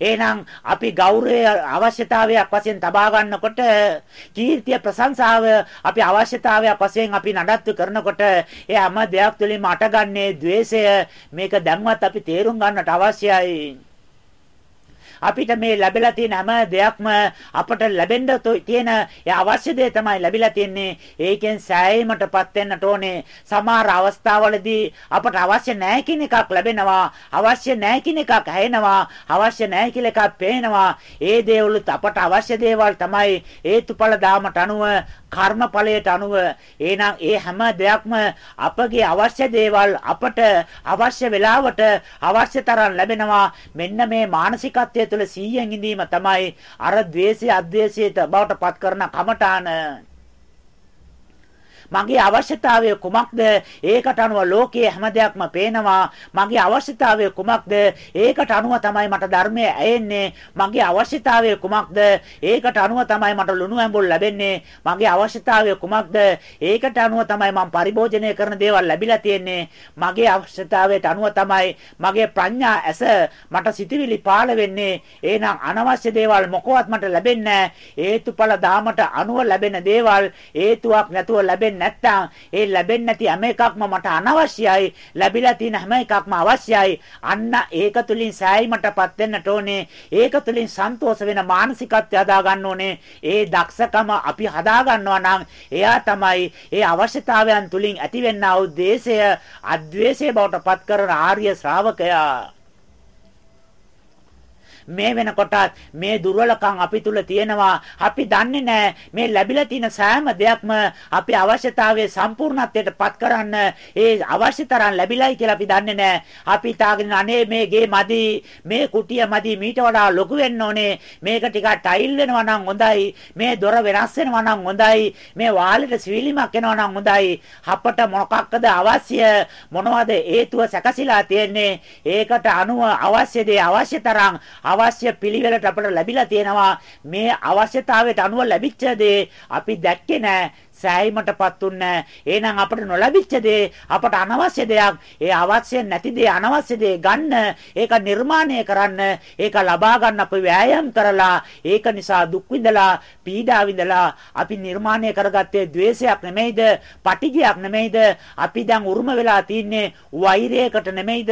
එහෙනම් අපි ගෞරවය අවශ්‍යතාවයක් වශයෙන් තබා ගන්නකොට කීර්තිය ප්‍රශංසාව අපි අවශ්‍යතාවයක් වශයෙන් අපි නඩත්තු කරනකොට ඒ හැම දෙයක් තුළින්ම අටගන්නේ द्वේෂය මේක දැන්වත් අපි තේරුම් ගන්නට අවශ්‍යයි. අපිට මේ ලැබිලා තියෙන හැම දෙයක්ම අපට ලැබෙන්න තියෙන ඒ අවශ්‍ය දේ තමයි ලැබිලා තියෙන්නේ. ඒකෙන් සෑයීමටපත් වෙන්නට ඕනේ. සමහර අවස්ථාවලදී අපට අවශ්‍ය නැහැ කියන එකක් ලැබෙනවා. අවශ්‍ය නැහැ කියන එකක් හැෙනවා. අවශ්‍ය නැහැ කියලා එකක් පේනවා. ඒ දේවලුත් අපට අවශ්‍ය දේවල් තමයි හේතුඵල දාමට අනුව කර්මඵලයට අනුව එහෙනම් ඒ හැම දෙයක්ම අපගේ අවශ්‍ය දේවල් අපට අවශ්‍ය වෙලාවට අවශ්‍ය තරම් ලැබෙනවා. මෙන්න මේ මානසිකත්වය තුළ 100න් ඉඳීම තමයි අර द्वේෂය අද්වේෂයට බවට පත් කරන කමඨාන. මගේ අවශ්‍යතාවය කුමක්ද? ඒකට අනුව ලෝකයේ හැම දෙයක්ම පේනවා. මගේ අවශ්‍යතාවය කුමක්ද? ඒකට අනුව තමයි මට ධර්මය ඇයෙන්නේ. මගේ අවශ්‍යතාවය කුමක්ද? ඒකට අනුව තමයි මට ලුණු ඇඹුල් ලැබෙන්නේ. මගේ අවශ්‍යතාවය කුමක්ද? ඒකට අනුව තමයි මම පරිභෝජනය කරන දේවල් ලැබිලා තියෙන්නේ. මගේ අවශ්‍යතාවයට අනුව තමයි මගේ ප්‍රඥා ඇස මට සිතවිලි පාළ වෙන්නේ. එහෙනම් අනවශ්‍ය දේවල් මොකවත් මට ලැබෙන්නේ නැහැ. හේතුඵල දාමට අනුව ලැබෙන දේවල් හේතුවක් නැතුව ලැබෙන්නේ නැත්තම් ඒ ලැබෙන්නේ නැති හැම එකක්ම මට අනවශ්‍යයි. ලැබිලා තියෙන හැම එකක්ම අවශ්‍යයි. අන්න ඒක තුලින් සෑයීමටපත් වෙන්නට ඕනේ. ඒක තුලින් සන්තෝෂ වෙන මානසිකත්වය හදා ගන්න ඕනේ. ඒ දක්ෂකම අපි හදා ගන්නවා නම් එයා තමයි ඒ අවශ්‍යතාවයන් තුලින් ඇතිවෙනා වූ දේශය අද්වේෂය බවට පත් කරන ආර්ය ශ්‍රාවකයා. මේ වෙනකොටත් මේ දුර්වලකම් අපි තුල තියෙනවා. අපි දන්නේ නැහැ මේ ලැබිලා තියෙන සෑම දෙයක්ම අපේ අවශ්‍යතාවයේ සම්පූර්ණත්වයට පත් කරන්න ඒ අවශ්‍ය තරම් ලැබිලයි කියලා අපි දන්නේ නැහැ. අපි තාගෙන අනේ මේ ගේ මදි, මේ කුටිය මදි, මීට වඩා ලොකු වෙන්න ඕනේ. මේක ටිකක් ටයිල් වෙනවා නම් හොඳයි. මේ දොර වෙනස් වෙනවා නම් හොඳයි. මේ වාලෙට සිවිලිමක් එනවා නම් හොඳයි. අපට මොකක්ද අවශ්‍ය මොනවද හේතුව සැකසීලා තියෙන්නේ? ඒකට අනුව අවශ්‍ය දේ අවශ්‍ය තරම් අවශ්‍ය පිළිවෙලට අපට ලැබිලා තියෙනවා. මේ අවශ්‍යතාවයට අනුව ලැබිච්ච දේ අපි දැක්කේ නැහැ සෑයීමටපත් උන්නේ එහෙනම් අපට නොලැබිච්ච දේ අපට අනවශ්‍ය දෙයක් ඒ අවශ්‍ය නැති දේ අනවශ්‍ය දේ ගන්න ඒක නිර්මාණය කරන්න ඒක ලබා ගන්න අපි වෑයම් කරලා ඒක නිසා දුක් විඳලා පීඩා විඳලා අපි නිර්මාණය කරගත්තේ द्वේෂයක් නෙමෙයිද පටිඝයක් නෙමෙයිද? අපි දැන් උරුම වෙලා තින්නේ වෛරයකට නෙමෙයිද?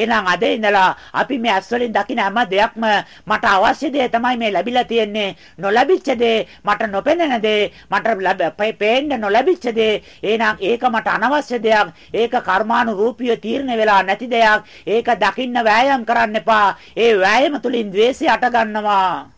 එහෙනම් අද ඉඳලා අපි මේ ඇස් වලින් දකින හැම දෙයක්ම මට අවශ්‍ය දේ තමයි මේ ලැබිලා තියෙන්නේ. නොලැබිච්ච දේ මට නොපෙනෙන දේ මට පේන්න නොලැබිච්ච දේ එහෙනම් ඒක මට අනවශ්‍ය දෙයක්. ඒක කර්මානුරූපීව තීරණය වෙලා නැති දෙයක්. ඒක දකින්න වෑයම් කරන්න එපා. ඒ වෑයම තුලින් द्वේෂය අට ගන්නවා.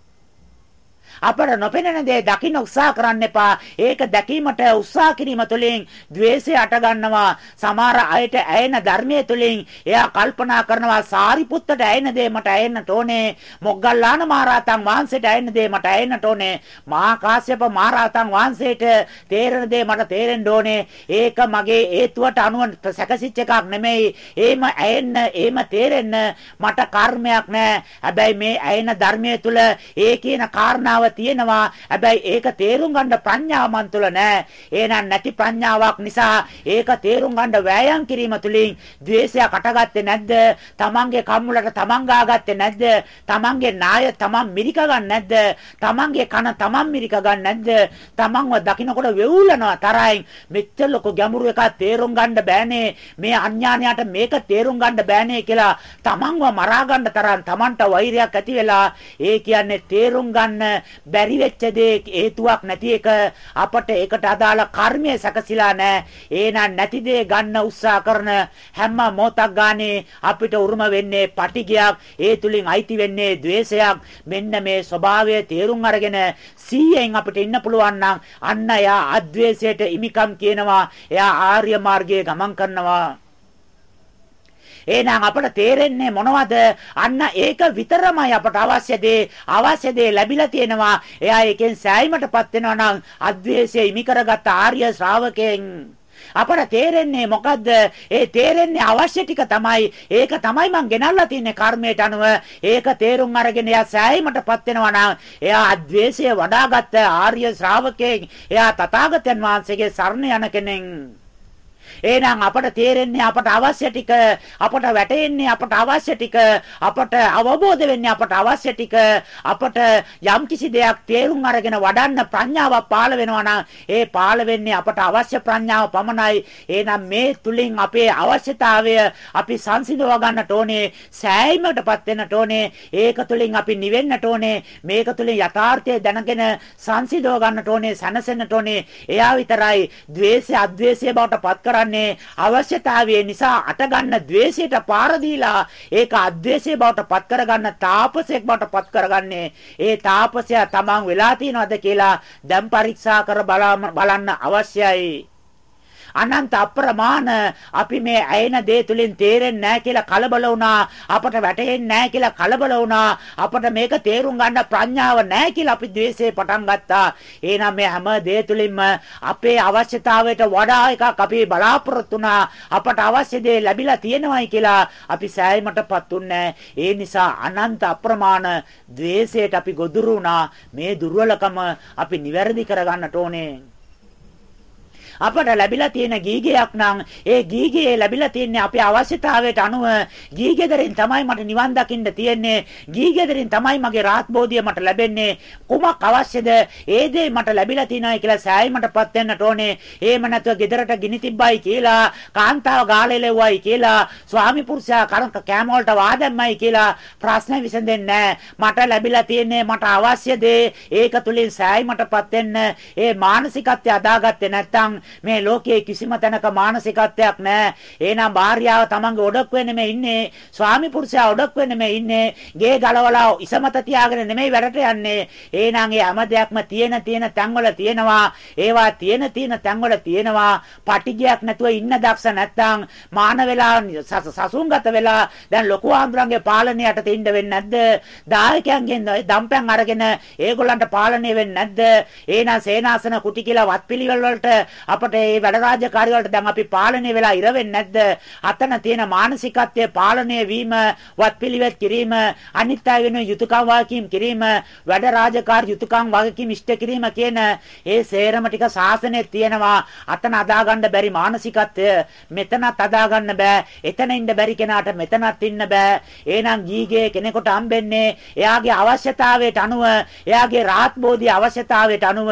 අපට නොපෙනෙන දේ දකින්න උත්සාහ කරන්න එපා. ඒක දැකීමට උත්සාහ කිරීම තුළින් द्वේෂය අට ගන්නවා. සමහර අයට ඇයෙන ධර්මයේ තුළින් එයා කල්පනා කරනවා සාරිපුත්තට ඇයෙන දේ මට ඇයෙන්නට ඕනේ. මොග්ගල්ලාන මහරහතන් වහන්සේට ඇයෙන දේ මට ඇයෙන්නට ඕනේ. මහා කාශ්‍යප මහරහතන් වහන්සේට තේරෙන දේ මට තේරෙන්න ඕනේ. ඒක මගේ හේතුවට අනුව සැකසිච්ච එකක් නෙමෙයි. එහෙම ඇයෙන්න, එහෙම තේරෙන්න මට කර්මයක් නැහැ. හැබැයි මේ ඇයෙන ධර්මයේ තුල ඒ කියන කාරණාව තියෙනවා. හැබැයි ඒක තේරුම් ගන්න ප්‍රඥාව මන් තුල නැහැ. එහෙනම් නැති ප්‍රඥාවක් නිසා ඒක තේරුම් ගන්න වෑයම් කිරීම තුලින් द्वේෂයක් අටගත්තේ නැද්ද? තමන්ගේ කම්මුලට තමන් ගාගත්තේ නැද්ද? තමන්ගේ නාය තමන් මිරික ගන්න නැද්ද? තමන්ගේ කන තමන් මිරික ගන්න නැද්ද? තමන්ව දකින්නකොට වෙවුලනවා තරයින් මෙච්චර ලොකු ගැඹුරු එකක් තේරුම් ගන්න බෑනේ. මේ අඥානයට මේක තේරුම් ගන්න බෑනේ කියලා තමන්ව මරා ගන්න තරම් තමන්ට වෛරයක් ඇති වෙලා ඒ කියන්නේ තේරුම් ගන්න බැරි වෙච්ච දේ හේතුවක් නැති එක අපට ඒකට අදාළ කර්මය සැකසিলা නැහැ. එහෙනම් නැති දේ ගන්න උත්සාහ කරන හැම මොහොතක් ගානේ අපිට උරුම වෙන්නේ පටිගයක්, ඒ තුලින් අයිති වෙන්නේ द्वේෂයක්. මෙන්න මේ ස්වභාවය තේරුම් අරගෙන 100ෙන් අපිට ඉන්න පුළුවන් නම් අන්න එයා අද්වේෂයට ඉමිකම් කියනවා. එයා ආර්ය මාර්ගයේ ගමන් කරනවා. එහෙනම් අපට තේරෙන්නේ මොනවද? අන්න ඒක විතරමයි අපට අවශ්‍ය දේ. අවශ්‍ය දේ ලැබිලා තියෙනවා. එයා එකෙන් සෑයීමටපත් වෙනවා නම් අද්වේෂය ඉමි කරගත් ආර්ය ශ්‍රාවකෙන් අපට තේරෙන්නේ මොකද්ද? ඒ තේරෙන්නේ අවශ්‍ය ටික තමයි. ඒක තමයි මං ගෙනල්ලා තින්නේ කර්මයට අනුව. ඒක තේරුම් අරගෙන එයා සෑයීමටපත් වෙනවා නම් එයා අද්වේෂය වඩාගත් ආර්ය ශ්‍රාවකෙක්. එයා තථාගතයන් වහන්සේගේ සරණ යන කෙනෙක්. එහෙනම් අපට තේරෙන්නේ අපට අවශ්‍ය ටික, අපට වැටෙන්නේ අපට අවශ්‍ය ටික, අපට අවබෝධ වෙන්නේ අපට අවශ්‍ය ටික, අපට යම්කිසි දෙයක් තේරුම් අරගෙන වඩන්න ප්‍රඥාවක් පාළ වෙනවා නම් ඒ පාළ වෙන්නේ අපට අවශ්‍ය ප්‍රඥාව පමණයි. එහෙනම් මේ තුලින් අපේ අවශ්‍යතාවය අපි සංසිඳව ගන්නට ඕනේ, සෑයීමකටපත් වෙන්නට ඕනේ. ඒක තුලින් අපි නිවෙන්නට ඕනේ. මේක තුලින් යථාර්ථය දැනගෙන සංසිඳව ගන්නට ඕනේ, සැනසෙන්නට ඕනේ. එයා විතරයි द्वේෂය අද්වේෂය බවට පත් කරන්නේ අවශ්‍යතාවය නිසා අටගන්න द्वේෂයට පාර දීලා ඒක අද්වේෂය බවට පත් කරගන්න තාපසයක් බවට පත් කරගන්නේ. ඒ තාපසයා තමන් වෙලා තියනවද කියලා දැන් පරීක්ෂා කර බලන්න අවශ්‍යයි. අනන්ත අප්‍රමාණ. අපි මේ ඇයෙන දේ තුලින් තේරෙන්නේ නැහැ කියලා කලබල වුණා. අපට වැටහෙන්නේ නැහැ කියලා කලබල වුණා. අපට මේක තේරුම් ගන්න ප්‍රඥාව නැහැ කියලා අපි द्वේෂේ පටන් ගත්තා. එහෙනම් මේ හැම දේ තුලින්ම අපේ අවශ්‍යතාවයට වඩා එකක් අපි බලාපොරොත්තු වුණා. අපට අවශ්‍ය දේ ලැබිලා තියෙනවායි කියලා අපි සෑයීමටපත් උන්නේ ඒ නිසා අනන්ත අප්‍රමාණ द्वේෂයට අපි ගොදුරු වුණා. මේ දුර්වලකම අපි නිවැරදි කරගන්නට ඕනේ. අපට ලැබිලා තියෙන ගීගයක් නම් ඒ ගීගයේ ලැබිලා තියෙන්නේ අපේ අවශ්‍යතාවයට අනුව ගීගෙදරින් තමයි මට නිවන් දකින්න තියෙන්නේ. ගීගෙදරින් තමයි මගේ රාත් බෝධිය මට ලැබෙන්නේ. කුමක් අවශ්‍යද? ඒ දේ මට ලැබිලා තියෙනයි කියලා සෑයීමටපත් වෙන්නට ඕනේ. එහෙම නැතුව ගෙදරට ගිනි තිබ්බයි කියලා කාන්තාව ගාලේ ලෙව්වයි කියලා ස්වාමි පුරුෂයා කරක කෑම වලට වාදම්මයි කියලා ප්‍රශ්න විසඳෙන්නේ මට ලැබිලා තියෙන්නේ මට අවශ්‍ය දේ ඒක තුලින් සෑයීමටපත් වෙන්න ඒ මානසිකත්වය අදාගත්තේ නැත්නම් මේ ලෝකයේ කිසිම තැනක මානසිකත්වයක් නැහැ. එහෙනම් භාර්යාව තමන්ගේ ඔඩොක්කුවේ නෙමෙයි ඉන්නේ. ස්වාමි පුරුෂයා ඔඩොක්කුවේ නෙමෙයි ඉන්නේ. ගේ ගලවලා ඉසමත තියාගෙන නෙමෙයි වැඩට යන්නේ. එහෙනම් ඒ හැම දෙයක්ම තියෙන තියෙන තැන්වල තියෙනවා. ඒවා තියෙන තියෙන තැන්වල තියෙනවා. පටිගයක් නැතුව ඉන්න දක්ෂ නැත්නම් මාන වෙලා සසුන්ගත වෙලා දැන් ලොකු ආන්දරන්ගේ පාලනය යටතේ ඉන්න වෙන්නේ නැද්ද? දායකයන්ගෙන් දම්පැන් අරගෙන ඒගොල්ලන්ට පාලනය වෙන්නේ නැද්ද? එහෙනම් සේනාසන කුටි කියලා වත්පිළිවෙල වලට අපට මේ වැඩ රාජකාරි වලට දැන් අපි පාලනය වෙලා ඉර නැද්ද? අතන තියෙන මානසිකත්වයේ පාලනය වීම, වත්පිළිවෙත් කිරීම, අනිත් අය වෙන යුතුයකම් වාකීම් කිරීම, වැඩ රාජකාරි යුතුයකම් වාකීම් ඉෂ්ට කිරීම කියන ඒ සේරම ටික සාසනයේ තියෙනවා. අතන අදාගන්න බැරි මානසිකත්වය මෙතනත් අදාගන්න බෑ. එතන ඉන්න බැරි කෙනාට මෙතනත් ඉන්න බෑ. එහෙනම් ගීගේ කෙනෙකුට හම්බෙන්නේ එයාගේ අවශ්‍යතාවයට අනුව, එයාගේ රාත් බෝධි අවශ්‍යතාවයට අනුව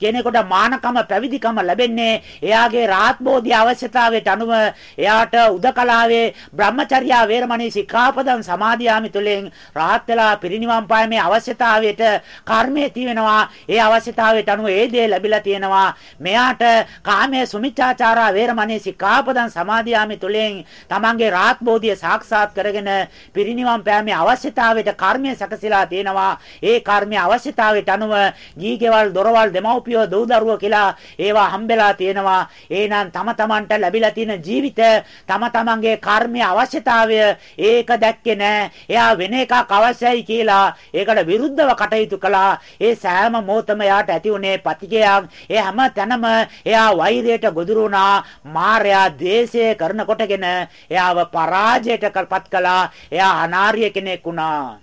කෙනෙකුට මානකම පැවිදිකම ලැබෙන්නේ එයාගේ රාත්බෝධි අවශ්‍යතාවයට අනුව එයාට උදකලාවේ බ්‍රහ්මචර්යා වේරමණී සික්ඛාපදං සමාදියාමි තුලින් රාහත් වෙලා පිරිනිවන් පාීමේ අවශ්‍යතාවයට කර්මයේ තියෙනවා. ඒ අවශ්‍යතාවයට අනුව ඒ දේ ලැබිලා තියෙනවා. මෙයාට කාමයේ සුමිච්ඡාචාරා වේරමණී සික්ඛාපදං සමාදියාමි තුලින් තමන්ගේ රාත්බෝධිය සාක්ෂාත් කරගෙන පිරිනිවන් පෑමේ අවශ්‍යතාවයට කර්මය සැකසීලා තියෙනවා. ඒ කර්මයේ අවශ්‍යතාවයට අනුව ගීකේවල් දොරවල් දෙමව්පිය දෙමව්පියෝ දූ දරුවෝ කියලා ඒවා හම්බෙලා තියෙනවා. එහෙනම් තම තමන්ට ලැබිලා තියෙන ජීවිත තම තමන්ගේ කර්මයේ අවශ්‍යතාවය ඒක දැක්කේ නෑ. එයා වෙන එකක් අවශ්‍යයි කියලා ඒකට විරුද්ධව කටයුතු කළා. ඒ සෑම මොහොතම එයාට ඇති උනේ පතිකයක්. ඒ හැම තැනම එයා වෛරයට ගොදුරු වුණා. මාර්යා ද්වේෂය කරන කොටගෙන එයාව පරාජයටපත් කළා. එයා අනාර්ය කෙනෙක් වුණා.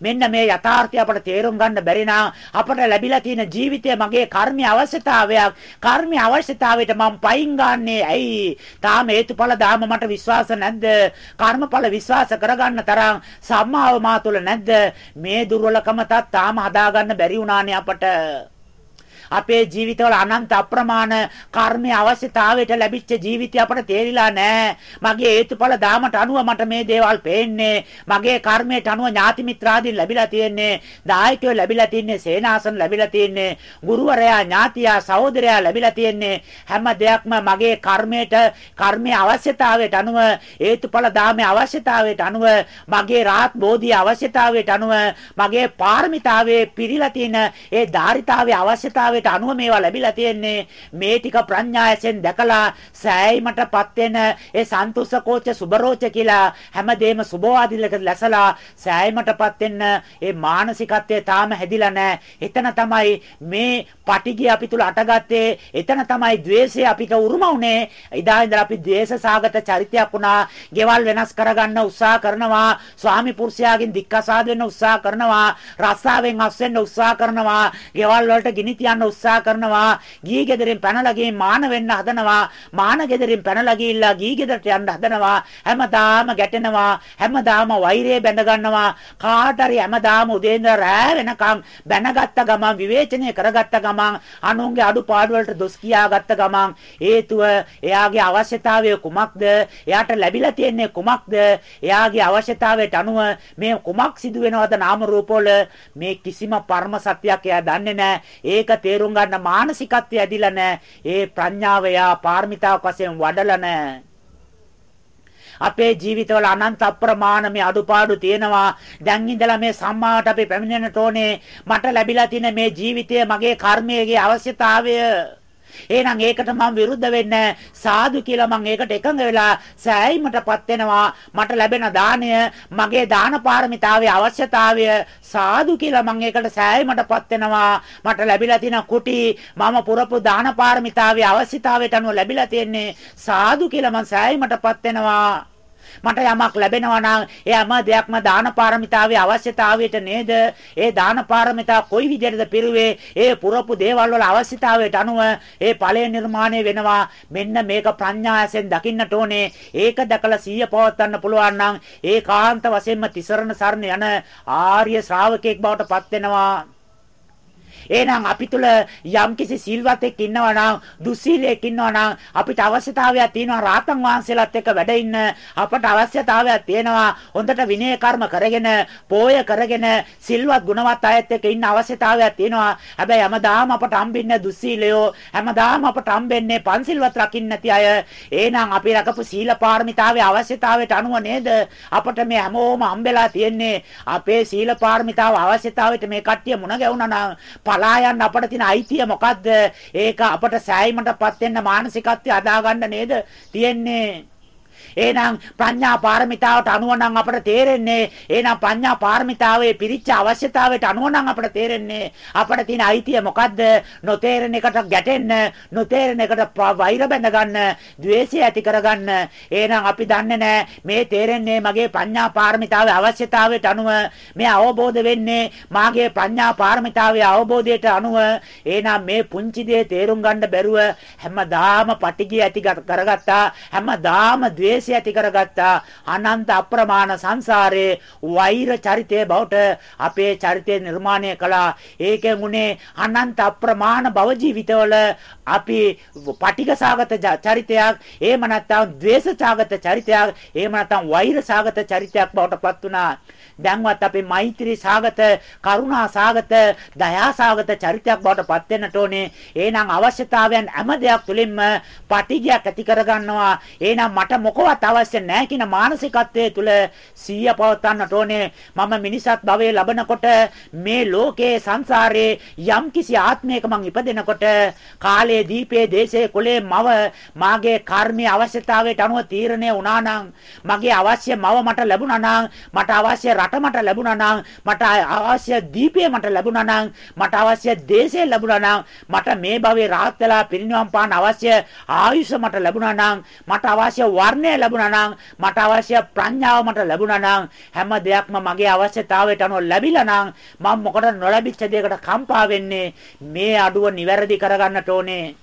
මෙන්න මේ යථාර්ථය අපට තේරුම් ගන්න බැරි නම් අපට ලැබිලා තියෙන ජීවිතය මගේ කර්මයේ අවශ්‍යතාවයක්. කර්මයේ අවශ්‍යතාවයට මම පයින් ගන්නෑ. ඇයි? තාම හේතුඵල දාම මට විශ්වාස නැද්ද? කර්මඵල විශ්වාස කරගන්න තරම් සම්මාව මා තුළ නැද්ද? මේ දුර්වලකම තාම හදාගන්න බැරි වුණානේ අපට. අපේ ජීවිතවල අනන්ත අප්‍රමාණ කර්මයේ අවශ්‍යතාවයට ලැබිච්ච ජීවිතය අපට තේරිලා නැහැ. මගේ හේතුඵල දාමට අනුව මට මේ දේවල් පේන්නේ. මගේ කර්මයට අනුව ඥාති මිත්‍රාදීන් ලැබිලා තියෙන්නේ. දායකයෝ ලැබිලා තියෙන්නේ. සේනාසන ලැබිලා තියෙන්නේ. ගුරුවරයා, ඥාතියා, සහෝදරයා ලැබිලා තියෙන්නේ. හැම දෙයක්ම මගේ කර්මයට, කර්මයේ අවශ්‍යතාවයට අනුව හේතුඵල දාමේ අවශ්‍යතාවයට අනුව මගේ රාත් බෝධිය අවශ්‍යතාවයට අනුව මගේ පාරමිතාවේ පිරීලා තියෙන ඒ ධාරිතාවේ අවශ්‍යතාවය ස්වභාවයට අනුව මේවා ලැබිලා තියෙන්නේ මේ ටික ප්‍රඥායසෙන් දැකලා සෑයීමටපත් වෙන ඒ සන්තුෂ්ස කෝච සුබරෝච කියලා හැමදේම සුබවාදීලක läසලා සෑයීමටපත් වෙන්න ඒ මානසිකත්වය තාම හැදිලා නැහැ. එතන තමයි මේ පටිගිය අපි තුල අටගත්තේ. එතන තමයි द्वේෂය අපිට උරුම වුණේ. ඉදා ඉඳලා අපි द्वේෂ සාගත චරිතයක් වුණා. ගෙවල් වෙනස් කරගන්න උත්සාහ කරනවා. ස්වාමි පුරුෂයාගෙන් දික්කසාද වෙන්න උත්සාහ කරනවා. රස්සාවෙන් අස්වෙන්න උත්සාහ කරනවා. ගෙවල් වලට ගිනි තියන්න උත්සාහ කරනවා. ගී ගෙදරින් පැනලා ගිහින් මාන වෙන්න හදනවා. මාන ගෙදරින් පැනලා ගිහිල්ලා ගී ගෙදරට යන්න හදනවා. හැමදාම ගැටෙනවා. හැමදාම වෛරය බැඳ ගන්නවා. කාට හරි හැමදාම උදේ ඉඳලා රෑ වෙනකම් බැනගත්ත ගමන් විවේචනය කරගත්ත ගමන් අනුන්ගේ අඩුපාඩු වලට දොස් කියාගත්ත ගමන් හේතුව එයාගේ අවශ්‍යතාවය කුමක්ද? එයාට ලැබිලා තියෙන්නේ කුමක්ද? එයාගේ අවශ්‍යතාවයට අනුව මේ කුමක් සිදු වෙනවද නාම රූපවල මේ කිසිම පරම සත්‍යයක් එයා දන්නේ නැහැ. ඒක තේරුම් ගන්න මානසිකත්වය ඇදිලා නැහැ. ඒ ප්‍රඥාව එයා පාරමිතාවක් වශයෙන් වඩලා නැහැ. අපේ ජීවිතවල අනන්ත අප්‍රමාණ මේ අඩුපාඩු තියෙනවා. දැන් ඉඳලා මේ සම්මාවට අපි පැමිණෙන්නට ඕනේ. මට ලැබිලා තියෙන මේ ජීවිතය මගේ කර්මයේ අවශ්‍යතාවය එහෙනම් ඒකට මම විරුද්ධ වෙන්නේ සාදු කියලා මම ඒකට එකඟ වෙලා සෑයීමටපත් වෙනවා. මට ලැබෙන දාණය මගේ දාන පාරමිතාවේ අවශ්‍යතාවය සාදු කියලා මම ඒකට සෑයීමටපත් වෙනවා. මට ලැබිලා තියෙන කුටි මම පුරපු දාන පාරමිතාවේ අවශ්‍යතාවයට අනුව ලැබිලා තියෙන්නේ සාදු කියලා මම සෑයීමටපත් වෙනවා. මට යමක් ලැබෙනවා නම් ඒ හැම දෙයක්ම දාන පාරමිතාවේ අවශ්‍යතාවයට නේද? ඒ දාන පාරමිතා කොයි විදිහටද පිරුවේ? ඒ පුරපු දේවල් වල අවශ්‍යතාවයට අනුව ඒ ඵලය නිර්මාණය වෙනවා. මෙන්න මේක ප්‍රඥායසෙන් දකින්නට ඕනේ. ඒක දැකලා සීය පවත්වන්න පුළුවන් නම් ඒකාන්ත වශයෙන්ම තිසරණ සරණ යන ආර්ය ශ්‍රාවකෙක් බවට පත් වෙනවා. එහෙනම් අපි තුල යම්කිසි සිල්වතෙක් ඉන්නවා නම් දුස්සීලයක් ඉන්නවා නම් අපිට අවශ්‍යතාවයක් තියෙනවා රාතන් වහන්සේලාත් එක්ක වැඩ ඉන්න. අපට අවශ්‍යතාවයක් තියෙනවා හොඳට විනය කර්ම කරගෙන පෝය කරගෙන සිල්වත් ගුණවත් අයත් එක්ක ඉන්න අවශ්‍යතාවයක් තියෙනවා. හැබැයි හැමදාම අපට හම්බෙන්නේ දුස්සීලයෝ. හැමදාම අපට හම්බෙන්නේ පන්සිල්වත් රකින්න නැති අය. එහෙනම් අපි රකපු සීල පාරමිතාවේ අවශ්‍යතාවයට අනුව නේද? අපට මේ හැමෝම හම්බෙලා තියෙන්නේ. අපේ සීල පාරමිතාව අවශ්‍යතාවයට මේ කට්ටිය මුණ ගැවුනා නම් පලා යන්න අපට තියෙන අයිතිය මොකද්ද? ඒක අපට සෑයීමටපත් වෙන්න මානසිකත්වය අදා ගන්න නේද තියෙන්නේ. එහෙනම් ප්‍රඥා පාරමිතාවට අනුව නම් අපට තේරෙන්නේ එහෙනම් ප්‍රඥා පාරමිතාවේ පිරිච්ච අවශ්‍යතාවයට අනුව නම් අපට තේරෙන්නේ අපට තියෙන අයිතිය මොකද්ද? නොතේරෙන එකට ගැටෙන්න නොතේරෙන එකට වෛර බැඳ ගන්න ද්වේෂය ඇති කරගන්න. එහෙනම් අපි දන්නේ නැහැ මේ තේරෙන්නේ මගේ ප්‍රඥා පාරමිතාවේ අවශ්‍යතාවයට අනුව මේ අවබෝධ වෙන්නේ මාගේ ප්‍රඥා පාරමිතාවේ අවබෝධයට අනුව. එහෙනම් මේ පුංචි දේ තේරුම් ගන්න බැරුව හැමදාම පටිගිය ඇති කරගත්තා. හැමදාම ද්වේෂ ද්වේෂය ඇති කරගත්තා අනන්ත අප්‍රමාණ සංසාරයේ වෛර චරිතය බවට අපේ චරිතය නිර්මාණය කළා. ඒකෙන් උනේ අනන්ත අප්‍රමාණ භව ජීවිතවල අපි පටිඝසාගත චරිතයක් එහෙම නැත්නම් ද්වේෂසාගත චරිතයක් එහෙම නැත්නම් වෛරසාගත චරිතයක් බවට පත් වුණා. දැන්වත් අපි මෛත්‍රී සාගත කරුණා සාගත දයා සාගත චරිතයක් බවට පත් වෙන්නට ඕනේ. එහෙනම් අවශ්‍යතාවයන් හැම දෙයක් තුළින්ම පටිඝයක් ඇති කරගන්නවා. එහෙනම් මට මොකවත් මොකවත් අවශ්‍ය නැහැ කියන මානසිකත්වයේ තුල සීය පවත්වන්නට ඕනේ. මම මිනිසත් භවයේ ලබනකොට මේ ලෝකයේ සංසාරයේ යම් කිසි ආත්මයක මං ඉපදෙනකොට කාලයේ දීපේ දේශයේ කුලේ මව මාගේ කර්මයේ අවශ්‍යතාවයට අනුව තීරණය වුණා නම් මගේ අවශ්‍ය මව මට ලැබුණා නම් මට අවශ්‍ය රට මට ලැබුණා නම් මට අවශ්‍ය දීපේ මට ලැබුණා නම් මට අවශ්‍ය දේශය ලැබුණා නම් මට මේ භවයේ රාහත් වෙලා පිරිනිවන් පාන අවශ්‍ය ආයුෂ මට ලැබුණා නම් මට අවශ්‍ය වර්ණය ලැබුණා නම් මට අවශ්‍ය ප්‍රඥාව මට ලැබුණා නම් හැම දෙයක්ම මගේ අවශ්‍යතාවයට අනුව ලැබිලා නම් මම මොකටද නොලැබිච්ච දෙයකට කම්පා වෙන්නේ මේ අඩුව නිවැරදි කරගන්නට ඕනේ.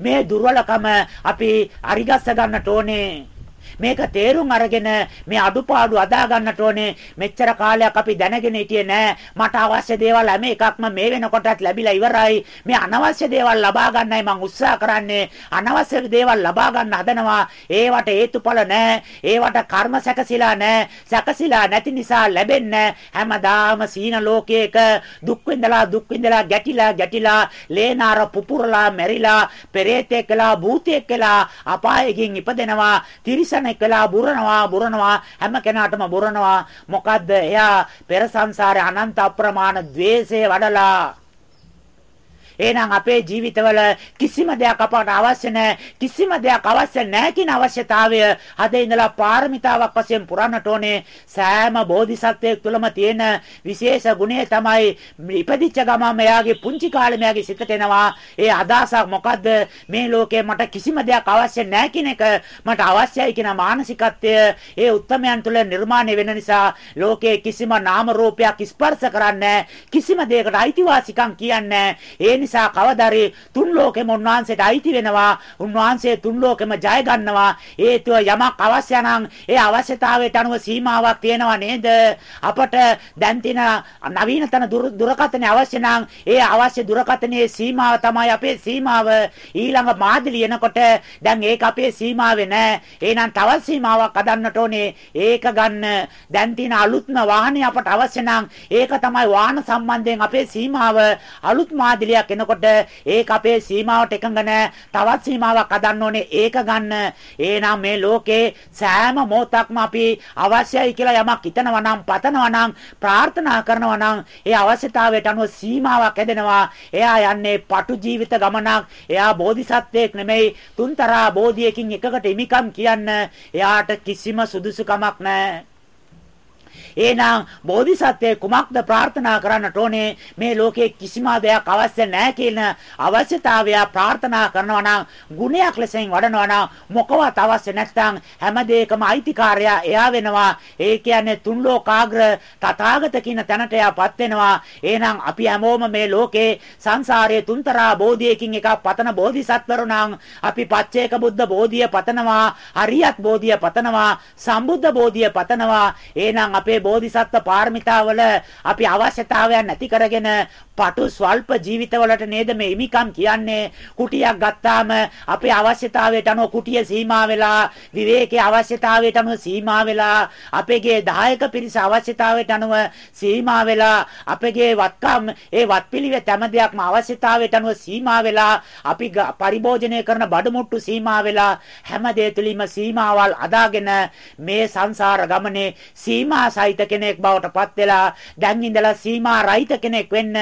මේ දුර්වලකම අපි අරිගස්ස ගන්නට ඕනේ. මේක තේරුම් අරගෙන මේ අඩුපාඩු අදා ගන්නට ඕනේ. මෙච්චර කාලයක් අපි දැනගෙන හිටියේ නෑ. මට අවශ්‍ය දේවල් හැම එකක්ම මේ වෙනකොටත් ලැබිලා ඉවරයි. මේ අනවශ්‍ය දේවල් ලබා ගන්නයි මම උත්සාහ කරන්නේ. අනවශ්‍ය දේවල් ලබා ගන්න හදනවා. ඒවට හේතුඵල නෑ. ඒවට කර්ම සැකසিলা නෑ. සැකසিলা නැති නිසා ලැබෙන්නේ හැමදාම සීන ලෝකයක දුක් විඳලා දුක් විඳලා ගැටිලා ගැටිලා ලේනාර පුපුරලා මැරිලා පෙරේතෙක් කියලා භූතයෙක් කියලා අපායකින් ඉපදෙනවා. තිරිසන කෙනෙක් වෙලා බුරනවා බුරනවා හැම කෙනාටම බුරනවා. මොකද්ද? එයා පෙර සංසාරේ අනන්ත අප්‍රමාණ द्वේෂය වඩලා එහෙනම් අපේ ජීවිතවල කිසිම දෙයක් අපට අවශ්‍ය නැහැ. කිසිම දෙයක් අවශ්‍ය නැහැ කියන අවශ්‍යතාවය හදේ ඉඳලා පාරමිතාවක් වශයෙන් පුරන්නට ඕනේ. සෑම බෝධිසත්වයෙක් තුළම තියෙන විශේෂ ගුණය තමයි ඉපදිච්ච ගමම එයාගේ පුංචි කාලේ මෙයාගේ සිතට එනවා. ඒ අදහසක් මොකද්ද? මේ ලෝකේ මට කිසිම දෙයක් අවශ්‍ය නැහැ කියන එක මට අවශ්‍යයි කියන මානසිකත්වය ඒ උත්තරමයන් තුළ නිර්මාණය වෙන නිසා ලෝකේ කිසිම නාම රූපයක් ස්පර්ශ කරන්නේ කිසිම දෙයකට අයිතිවාසිකම් කියන්නේ ඒ නිසා කවදාරි තුන් ලෝකෙම උන්වහන්සේට අයිති වෙනවා උන්වහන්සේ තුන් ලෝකෙම ජය ගන්නවා. හේතුව යමක් අවශ්‍ය නම් ඒ අවශ්‍යතාවයට අනුව සීමාවක් තියෙනවා නේද? අපට දැන් තියෙන නවීනතන දුරකථනය අවශ්‍ය නම් ඒ අවශ්‍ය දුරකථනයේ සීමාව තමයි අපේ සීමාව. ඊළඟ මාදිලි එනකොට දැන් ඒක අපේ සීමාවේ නෑ. එහෙනම් තවත් සීමාවක් හදන්නට ඕනේ. ඒක ගන්න. දැන් තියෙන අලුත්ම වාහනේ අපට අවශ්‍ය නම් ඒක තමයි වාහන සම්බන්ධයෙන් අපේ සීමාව. අලුත් මාදිලියක් එනකොට ඒක අපේ සීමාවට එකඟ නැහැ. තවත් සීමාවක් හදන්න ඕනේ ඒක ගන්න. එහෙනම් මේ ලෝකේ සෑම මොහොතක්ම අපි අවශ්‍යයි කියලා යමක් හිතනවා නම් පතනවා නම් ප්‍රාර්ථනා කරනවා නම් ඒ අවශ්‍යතාවයට අනුව සීමාවක් හැදෙනවා. එයා යන්නේ පටු ජීවිත ගමනක්. එයා බෝධිසත්වයෙක් නෙමෙයි තුන්තරා බෝධියකින් එකකට හිමිකම් කියන්න එයාට කිසිම සුදුසුකමක් නැහැ. එහෙනම් බෝධිසත්වයේ කුමක්ද ප්‍රාර්ථනා කරන්නට ඕනේ? මේ ලෝකේ කිසිම දෙයක් අවශ්‍ය නැහැ කියන අවශ්‍යතාවය ප්‍රාර්ථනා කරනවා නම් ගුණයක් ලෙසින් වඩනවා නම් මොකවත් අවශ්‍ය නැත්නම් හැම දෙයකම අයිතිකාරයා එයා වෙනවා. ඒ කියන්නේ තුන් ලෝකාග්‍ර තථාගත කියන තැනට එයාපත් වෙනවා. එහෙනම් අපි හැමෝම මේ ලෝකේ සංසාරයේ තුන්තරා බෝධියකින් එකක් පතන බෝධිසත්වරු නම් අපි පච්චේක බුද්ධ බෝධිය පතනවා හරියත් බෝධිය පතනවා සම්බුද්ධ බෝධිය පතනවා. එහෙනම් අපේ බෝධිසත්ව පාරමිතාවල අපි අවශ්‍යතාවයන් නැති කරගෙන පටු ස්වල්ප ජීවිතවලට නේද මේ හිමිකම් කියන්නේ? කුටියක් ගත්තාම අපේ අවශ්‍යතාවයට අනුව කුටිය සීමා වෙලා විවේකයේ අවශ්‍යතාවයට අනුව සීමා වෙලා අපේගේ දායක පිරිස අවශ්‍යතාවයට අනුව සීමා වෙලා අපේගේ වත්කම් ඒ වත්පිළිවෙත් හැම දෙයක්ම අවශ්‍යතාවයට අනුව සීමා වෙලා අපි පරිභෝජනය කරන බඩමුට්ටු සීමා වෙලා හැම දෙය තුලින්ම සීමාවල් අදාගෙන මේ සංසාර ගමනේ සීමා සහිත කෙනෙක් බවට පත් වෙලා දැන් ඉඳලා සීමා රහිත කෙනෙක් වෙන්න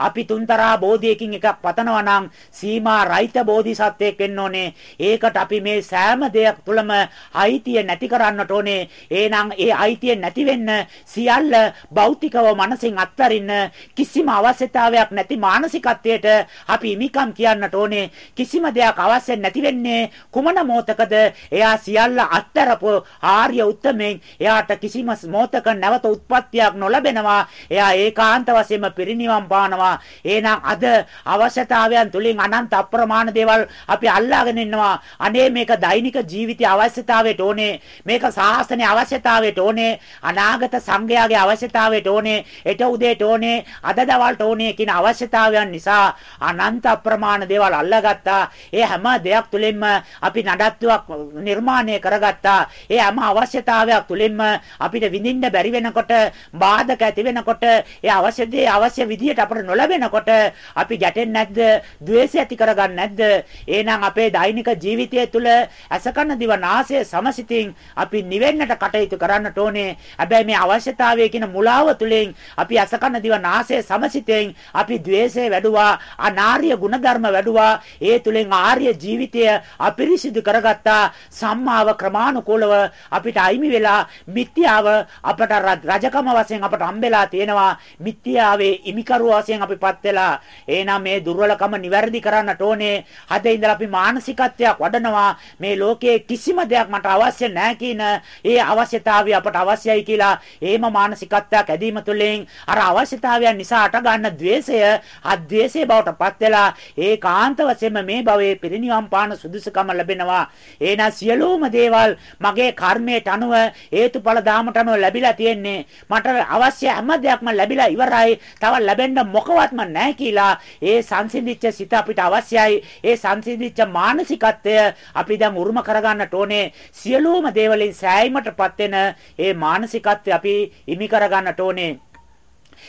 අපි තුන්තරා බෝධියකින් එකක් පතනවා නම් සීමා රහිත බෝධිසත්වයෙක් වෙන්න ඕනේ. ඒකට අපි මේ සෑම දෙයක් තුළම අයිතිය නැති කරන්නට ඕනේ. එහෙනම් ඒ අයිතිය නැති වෙන්න සියල්ල භෞතිකව මනසින් අත්හරින්න කිසිම අවශ්‍යතාවයක් නැති මානසිකත්වයට අපි හිමිකම් කියන්නට ඕනේ. කිසිම දෙයක් අවශ්‍ය නැති වෙන්නේ කුමන මොහතකද? එයා සියල්ල අත්තරපු ආර්ය උත්තමෙන් එයාට කිසිම මොහතක නැවත උත්පත්තියක් නොලැබෙනවා. එයා ඒකාන්ත වශයෙන්ම පිරිනිවන් පාන දානවා. එහෙනම් අද අවශ්‍යතාවයන් තුලින් අනන්ත අප්‍රමාණ දේවල් අපි අල්ලාගෙන ඉන්නවා. අනේ මේක දෛනික ජීවිතයේ අවශ්‍යතාවයට ඕනේ. මේක සාසනයේ අවශ්‍යතාවයට ඕනේ. අනාගත සංඝයාගේ අවශ්‍යතාවයට ඕනේ. එට උදේට ඕනේ. අද දවල්ට ඕනේ කියන අවශ්‍යතාවයන් නිසා අනන්ත අප්‍රමාණ දේවල් අල්ලාගත්තා. ඒ හැම දෙයක් තුලින්ම අපි නඩත්තුවක් නිර්මාණය කරගත්තා. ඒ හැම අවශ්‍යතාවයක් තුලින්ම අපිට විඳින්න ඉන්න බැරි වෙනකොට බාධක ඇති වෙනකොට ඒ අවශ්‍ය දේ අවශ්‍ය විදියට අපට නොලැබෙනකොට අපි ගැටෙන්නේ නැද්ද? द्वේෂය ඇති කරගන්නේ නැද්ද? එහෙනම් අපේ දෛනික ජීවිතය තුළ අසකන දිව නාසය සමසිතින් අපි නිවෙන්නට කටයුතු කරන්නට ඕනේ. හැබැයි මේ අවශ්‍යතාවය කියන මුලාව තුළින් අපි අසකන දිව නාසය සමසිතෙන් අපි द्वේෂය වැඩුවා, අනාර්ය ගුණධර්ම වැඩුවා. ඒ තුළින් ආර්ය ජීවිතය අපිරිසිදු කරගත්තා. සම්මාව ක්‍රමානුකූලව අපිට අයිමි වෙලා මිත්‍යාව අපට රජකම වශයෙන් අපට හම්බෙලා තියෙනවා. මිත්‍යාවේ ඉමිකරුවා වශයෙන් අපිපත් වෙලා එහෙනම් මේ දුර්වලකම නිවැරදි කරන්නට ඕනේ. අද ඉඳලා අපි මානසිකත්වයක් වඩනවා. මේ ලෝකයේ කිසිම දෙයක් මට අවශ්‍ය නැහැ කියන ඒ අවශ්‍යතාවය අපට අවශ්‍යයි කියලා එහෙම මානසිකත්වයක් ඇදීම තුළින් අර අවශ්‍යතාවයන් නිසා අට ගන්න द्वේෂය අද්වේෂය බවට පත් වෙලා ඒකාන්ත වශයෙන්ම මේ භවයේ පිරිනිවන් පාන සුදුසුකම ලැබෙනවා. එහෙනම් සියලුම දේවල් මගේ කර්මයට අනුව හේතුඵල ධාමට අනුව ලැබිලා තියෙන්නේ. මට අවශ්‍ය හැම දෙයක්ම ලැබිලා ඉවරයි. තව ලැබෙන්න මොකවත්ම නැහැ කියලා ඒ සංසිඳිච්ච සිත අපිට අවශ්‍යයි. ඒ සංසිඳිච්ච මානසිකත්වය අපි දැන් උරුම කරගන්නට ඕනේ. සියලුම දේවලින් සෑයීමටපත් වෙන ඒ මානසිකත්වය අපි ඉමි කරගන්නට ඕනේ.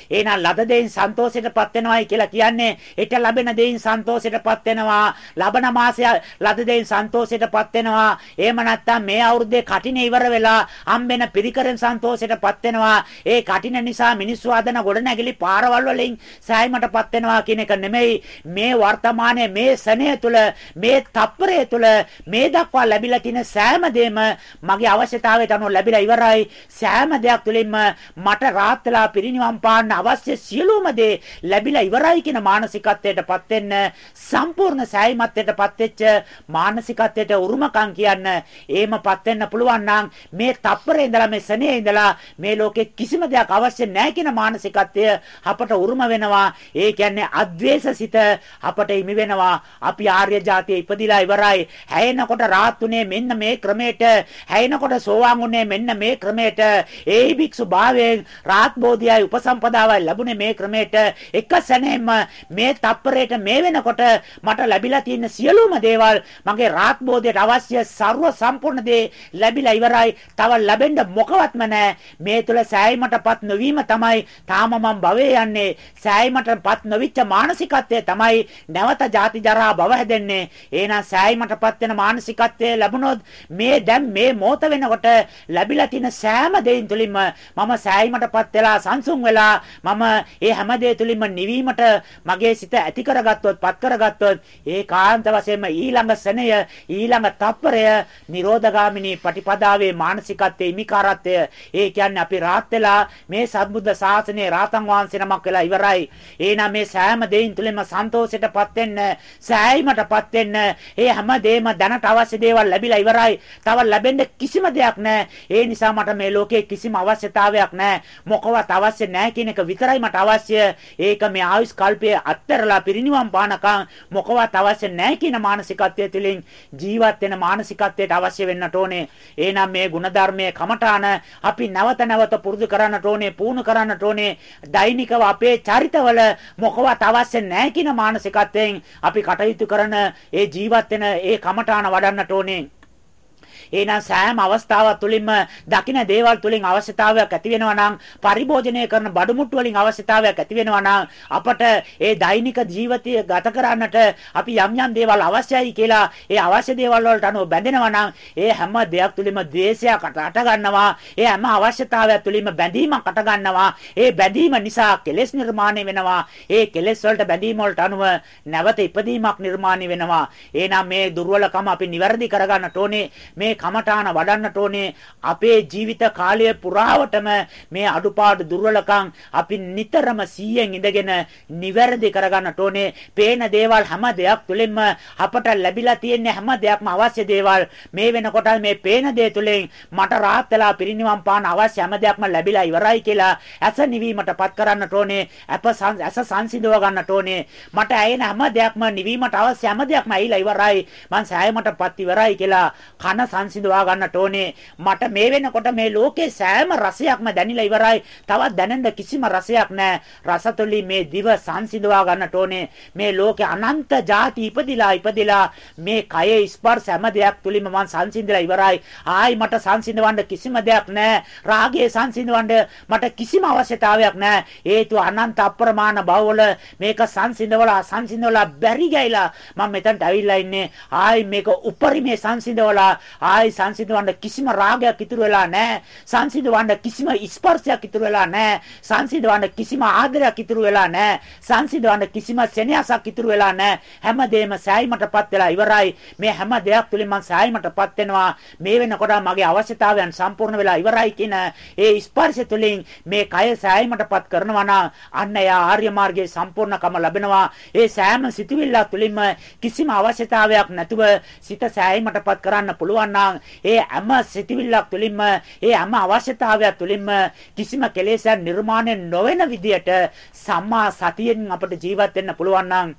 එහෙනම් ලද දෙයින් සන්තෝෂයටපත් වෙනවායි කියලා කියන්නේ ඊට ලැබෙන දෙයින් සන්තෝෂයටපත් වෙනවා. ලබන මාසය ලද දෙයින් සන්තෝෂයටපත් වෙනවා. එහෙම නැත්නම් මේ අවුරුද්දේ කටින ඉවර වෙලා හම්බෙන පිරිකරෙන් සන්තෝෂයටපත් වෙනවා. ඒ කටින නිසා මිනිස්සු හදන ගොඩනැගිලි පාරවල් වලින් සෑයීමටපත් වෙනවා කියන එක නෙමෙයි. මේ වර්තමානයේ මේ සනය තුල මේ තප්පරය තුල මේ දක්වා ලැබිලා තියෙන සෑම දෙයක්ම මගේ අවශ්‍යතාවයට අනුව ලැබිලා ඉවරයි. සෑම දෙයක් තුළින්ම මට රාත් වෙලා පිරිනිවන් පාන්න අවශ්‍ය සියලුම දේ ලැබිලා ඉවරයි කියන මානසිකත්වයටපත් වෙන්න සම්පූර්ණ සෑයීමත්වයටපත් වෙච්ච මානසිකත්වයට උරුමකම් කියන්න එහෙමපත් වෙන්න පුළුවන් නම් මේ තප්පරේ ඉඳලා මේ සනේ ඉඳලා මේ ලෝකේ කිසිම දෙයක් අවශ්‍ය නැහැ කියන මානසිකත්වය අපට උරුම වෙනවා. ඒ කියන්නේ අද්වේෂසිත අපට හිමි වෙනවා. අපි ආර්ය જાතිය ඉපදිලා ඉවරයි. හැයෙනකොට රාත්තුනේ මෙන්න මේ ක්‍රමයට හැයෙනකොට සෝවාන් උනේ මෙන්න මේ ක්‍රමයට. ඒ භික්ෂු භාවයෙන් රාත් බෝධියයි උපසම්පදාව අවස්ථාවයි ලැබුණේ මේ ක්‍රමයට එක සැනෙම මේ තප්පරයට මේ වෙනකොට මට ලැබිලා තියෙන සියලුම දේවල් මගේ රාත්බෝධයට අවශ්‍ය ਸਰව සම්පූර්ණ දේ ලැබිලා ඉවරයි. තව ලැබෙන්න මොකවත්ම නැහැ. මේ තුල සෑයීමටපත් නොවීම තමයි තාම මම භවයේ යන්නේ. සෑයීමටපත් නොවිච්ච මානසිකත්වය තමයි නැවත ජාති ජරා භව හැදෙන්නේ. එහෙනම් සෑයීමටපත් වෙන මානසිකත්වය ලැබුණොත් මේ දැන් මේ මොහොත වෙනකොට ලැබිලා තියෙන සෑම දෙයින් තුලින්ම මම සෑයීමටපත් වෙලා සංසුන් වෙලා මම ඒ හැම දෙය තුලින්ම නිවීමට මගේ සිත ඇති කරගත්තොත් පත් කරගත්තොත් ඒකාන්ත වශයෙන්ම ඊළඟ සෙනය ඊළඟ තප්පරය නිරෝධගාමිනී පටිපදාවේ මානසිකත්වයේ ඉමිකාරත්වය. ඒ කියන්නේ අපි රාත් වෙලා මේ සම්බුද්ධ ශාසනයේ රාතන් වහන්සේ නමක් වෙලා ඉවරයි. එහෙනම් මේ සෑම දෙයින් තුලින්ම සන්තෝෂයටපත් වෙන්න සෑයීමටපත් වෙන්න ඒ හැම දෙයක්ම දැනට අවශ්‍ය දේවල් ලැබිලා ඉවරයි. තව ලැබෙන්න කිසිම දෙයක් නැහැ. ඒ නිසා මට මේ ලෝකේ කිසිම අවශ්‍යතාවයක් නැහැ. මොකවත් අවශ්‍ය නැහැ කියන එක විතරයි මට අවශ්‍ය. ඒක මේ ආයුෂ් කල්පයේ අත්තරලා පිරිනිවන් පානකම් මොකවත් අවශ්‍ය නැහැ කියන මානසිකත්වය තුළින් ජීවත් වෙන මානසිකත්වයට අවශ්‍ය වෙන්නට ඕනේ. එහෙනම් මේ ಗುಣධර්මයේ කමඨාන අපි නැවත නැවත පුරුදු කරන්නට ඕනේ, පුහුණු කරන්නට ඕනේ. දෛනිකව අපේ චරිතවල මොකවත් අවශ්‍ය නැහැ කියන මානසිකත්වයෙන් අපි කටයුතු කරන ඒ ජීවත් වෙන ඒ කමඨාන වඩන්නට ඕනේ. එහෙනම් සෑම අවස්ථාවක් තුළින්ම දකින්න දේවල් තුළින් අවශ්‍යතාවයක් ඇති වෙනවා නම් පරිභෝජනය කරන බඩු මුට්ටු වලින් අවශ්‍යතාවයක් ඇති වෙනවා නම් අපට ඒ දෛනික ජීවිතය ගත කරන්නට අපි යම් යම් දේවල් අවශ්‍යයි කියලා ඒ අවශ්‍ය දේවල් වලට අනුව බැඳෙනවා නම් ඒ හැම දෙයක් තුළින්ම ද්වේෂයක් අට ගන්නවා ඒ හැම අවශ්‍යතාවයක් තුළින්ම බැඳීමක් අට ගන්නවා. ඒ බැඳීම නිසා කෙලෙස් නිර්මාණය වෙනවා. ඒ කෙලෙස් වලට බැඳීම වලට අනුව නැවත ඉපදීමක් නිර්මාණය වෙනවා. එහෙනම් මේ දුර්වලකම අපි નિවැරදි කරගන්නට ඕනේ. මේ කමඨාන වඩන්නට ඕනේ අපේ ජීවිත කාලය පුරාවටම මේ අඩුපාඩු දුර්වලකම් අපි නිතරම 100න් ඉඳගෙන නිවැරදි කරගන්නට ඕනේ. පේන දේවල් හැම දෙයක් තුළින්ම අපට ලැබිලා තියෙන හැම දෙයක්ම අවශ්‍ය දේවල් මේ වෙනකොට මේ පේන දේ තුළින් මට රාත් වෙලා පිරිනිවන් පාන අවශ්‍ය හැම දෙයක්ම ලැබිලා ඉවරයි කියලා ඇස නිවීමටපත් කරන්නට ඕනේ. ඇස සංසිඳව ගන්නට ඕනේ. මට ඇයෙන හැම දෙයක්ම නිවීමට අවශ්‍ය හැම දෙයක්ම ඇවිල්ලා ඉවරයි. මං සෑයමටපත් ඉවරයි කියලා කන සංසිඳවා ගන්නට ඕනේ. මට මේ වෙනකොට මේ ලෝකේ සෑම රසයක්ම දැනිලා ඉවරයි. තවත් දැනෙන්න කිසිම රසයක් නැහැ. රසතුලි මේ දිව සංසිඳවා ගන්නට ඕනේ. මේ ලෝකේ අනන්ත ಜಾති ඉපදිලා ඉපදිලා මේ කයේ ස්පර්ශ හැම දෙයක් තුලින්ම මං සංසිඳලා ඉවරයි. ආයි මට සංසිඳවන්න කිසිම දෙයක් නැහැ. රාගයේ සංසිඳවන්න මට කිසිම අවශ්‍යතාවයක් නැහැ. හේතුව අනන්ත අප්‍රමාණ භවවල මේක සංසිඳවලා සංසිඳවලා බැරි ගයිලා මම මෙතනට ඇවිල්ලා ඉන්නේ. ආයි මේක උපරිමේ සංසිඳවලා ආයි සංසිඳවන්න කිසිම රාගයක් ඉතුරු වෙලා නැහැ. සංසිඳවන්න කිසිම ස්පර්ශයක් ඉතුරු වෙලා නැහැ. සංසිඳවන්න කිසිම ආදරයක් ඉතුරු වෙලා නැහැ. සංසිඳවන්න කිසිම සෙනෙහසක් ඉතුරු වෙලා නැහැ. හැමදේම සෑයීමටපත් වෙලා ඉවරයි. මේ හැම දෙයක් තුලින් මම සෑයීමටපත් වෙනවා. මේ වෙනකොට මගේ අවශ්‍යතාවයන් සම්පූර්ණ වෙලා ඉවරයි කියන ඒ ස්පර්ශය තුලින් මේ කය සෑයීමටපත් කරනවා නම් අන්න එයා ආර්ය මාර්ගයේ සම්පූර්ණකම ලැබෙනවා. ඒ සෑම සිතුවිල්ලක් තුලින්ම කිසිම අවශ්‍යතාවයක් නැතුව සිත සෑයීමටපත් කරන්න පුළුවන් නම් ඒ හැම සිතිවිල්ලක් තුළින්ම ඒ හැම අවශ්‍යතාවයක් තුළින්ම කිසිම කෙලෙසක් නිර්මාණය නොවන විදියට සම්මා සතියෙන් අපට ජීවත් වෙන්න පුළුවන් නම්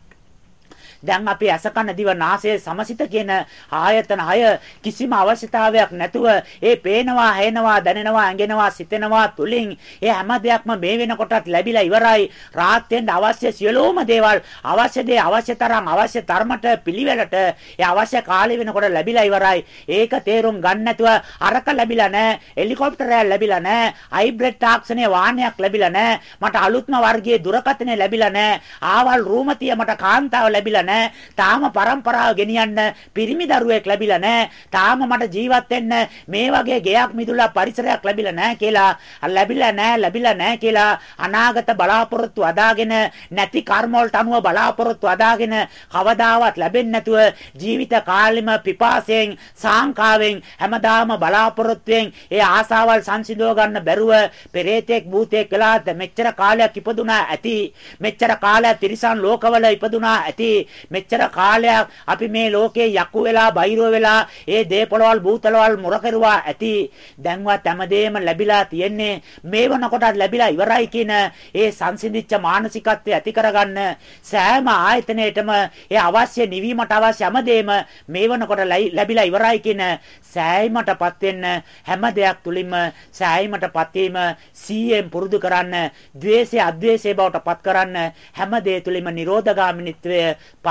දැන් අපි අසකන දිව නාසය සමසිත කියන ආයතන හය කිසිම අවශ්‍යතාවයක් නැතුව ඒ පේනවා, හෙනවා, දැනෙනවා, ඇඟෙනවා, සිතෙනවා තුලින් ඒ හැම දෙයක්ම මේ වෙනකොටත් ලැබිලා ඉවරයි. රාත් වෙන්න අවශ්‍ය සියලුම දේවල් අවශ්‍ය දේ අවශ්‍ය තරම් අවශ්‍ය තරමට පිළිවෙලට ඒ අවශ්‍ය කාලය වෙනකොට ලැබිලා ඉවරයි. ඒක තේරුම් ගන්න නැතුව අරක ලැබිලා නැහැ. හෙලිකොප්ටරයක් ලැබිලා නැහැ. හයිබ්‍රිඩ් තාක්ෂණයේ වාහනයක් ලැබිලා නැහැ. මට අලුත්ම වර්ගයේ දුරකථනය ලැබිලා නැහැ. ආවල් රූමතිය මට කාන්තාව ලැබිලා නැහැ. තාම પરම්පරාව ගෙනියන්න පිරිමි දරුවෙක් ලැබිලා නැහැ. තාම මට ජීවත් වෙන්න මේ වගේ ගෙයක් මිදුලා පරිසරයක් ලැබිලා නැහැ කියලා. ලැබිලා නැහැ ලැබිලා නැහැ කියලා අනාගත බලාපොරොත්තු අදාගෙන නැති කර්ම වලට අනුව බලාපොරොත්තු අදාගෙන කවදාවත් ලැබෙන්නේ නැතුව ජීවිත කාලෙම පිපාසයෙන් සාංකාවෙන් හැමදාම බලාපොරොත්තුෙන් ඒ ආසාවල් සංසිඳව ගන්න බැරුව පෙරේතෙක් භූතෙක් වෙලා මෙච්චර කාලයක් ඉපදුනා ඇති. මෙච්චර කාලයක් තිරිසන් ලෝකවල ඉපදුනා ඇති. මෙච්චර කාලයක් අපි මේ ලෝකේ යකු වෙලා බයිරෝ වෙලා ඒ දේපොළවල් භූතලවල් මුර කෙරුවා ඇති. දැන්වත් හැමදේම ලැබිලා තියෙන්නේ මේ වනකොටත් ලැබිලා ඉවරයි කියන ඒ සංසිඳිච්ච මානසිකත්වය ඇති කරගන්න සෑම ආයතනයකටම ඒ අවශ්‍ය නිවීමට අවශ්‍ය හැමදේම මේ වනකොට ලැබිලා ඉවරයි කියන සෑයීමටපත් වෙන්න හැම දෙයක් තුලින්ම සෑයීමටපත් වීම සීයෙන් පුරුදු කරන්න, द्वේෂය අද්වේෂය බවට පත් කරන්න, හැම දේ තුලින්ම නිරෝධගාමිනීත්වය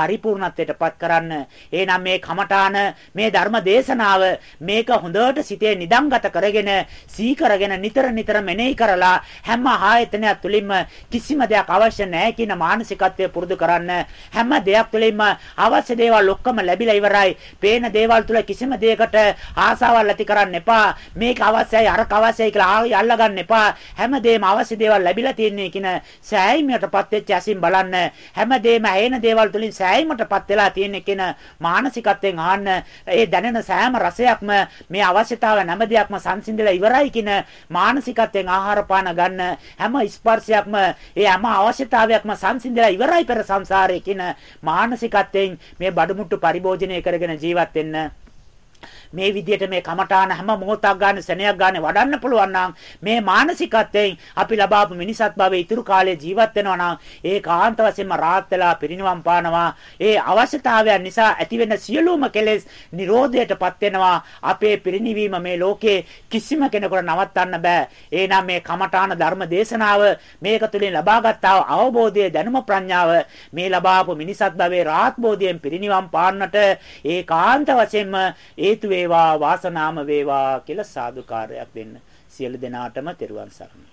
පරිපූර්ණත්වයටපත් කරන්න. එහෙනම් මේ කමඨාන, මේ ධර්ම දේශනාව මේක හොඳට සිතේ නිදම්ගත කරගෙන, සී කරගෙන නිතර නිතර මෙනෙහි කරලා හැම ආයතනයක් තුලින්ම කිසිම දෙයක් අවශ්‍ය නැහැ කියන මානසිකත්වය පුරුදු කරන්න. හැම දෙයක් තුලින්ම අවශ්‍ය දේවල් ඔක්කොම ලැබිලා ඉවරයි. පේන දේවල් තුල කිසිම දෙයකට ආසාවල් ඇති කරන්න එපා. මේක අවශ්‍යයි අරක අවශ්‍යයි කියලා ආයෙ අල්ලගන්න එපා. හැමදේම අවශ්‍ය දේවල් ලැබිලා තියෙන්නේ කියන සෑයීමකටපත් වෙච්ච ඇසින් බලන්න. හැමදේම ඇයෙන දේවල් තුලින් සෑයීමකටපත් වෙලා තියෙන්නේ කියන මානසිකත්වයෙන් ආන්න ඒ දැනෙන සෑම රසයක්ම මේ අවශ්‍යතාව නැම දෙයක්ම සංසිඳලා ඉවරයි කියන මානසිකත්වයෙන් ආහාර පාන ගන්න හැම ස්පර්ශයක්ම ඒ හැම අවශ්‍යතාවයක්ම සංසිඳලා ඉවරයි පෙර සංසාරේ කියන මානසිකත්වයෙන් මේ බඩමුට්ටු පරිභෝජනය කරගෙන ජීවත් වෙන්න. මේ විදිහට මේ කමඨාන හැම මොහොතක් ගන්න සෙනයක් ගන්න වඩන්න පුළුවන් නම් මේ මානසිකත්වයෙන් අපි ලබාපු මිනිසත් භවයේ ඉතුරු කාලය ජීවත් වෙනවා නම් ඒ කාන්ත වශයෙන්ම රාත් වෙලා පිරිනිවන් පානවා. ඒ අවශ්‍යතාවයන් නිසා ඇතිවෙන සියලුම කෙලෙස් නිරෝධයටපත් වෙනවා. අපේ පිරිනිවීම මේ ලෝකේ කිසිම කෙනෙකුට නවත්තන්න බෑ. එහෙනම් මේ කමඨාන ධර්ම දේශනාව මේක තුලින් ලබාගත් අවබෝධය දැනුම ප්‍රඥාව මේ ලබාපු මිනිසත් භවයේ රාත් බෝධියෙන් පිරිනිවන් පාන්නට ඒකාන්ත වශයෙන්ම හේතු වේවා වාසනාම වේවා කියලා සාදුකාරයක් දෙන්න. සියලු දෙනාටම තෙරුවන් සරණයි.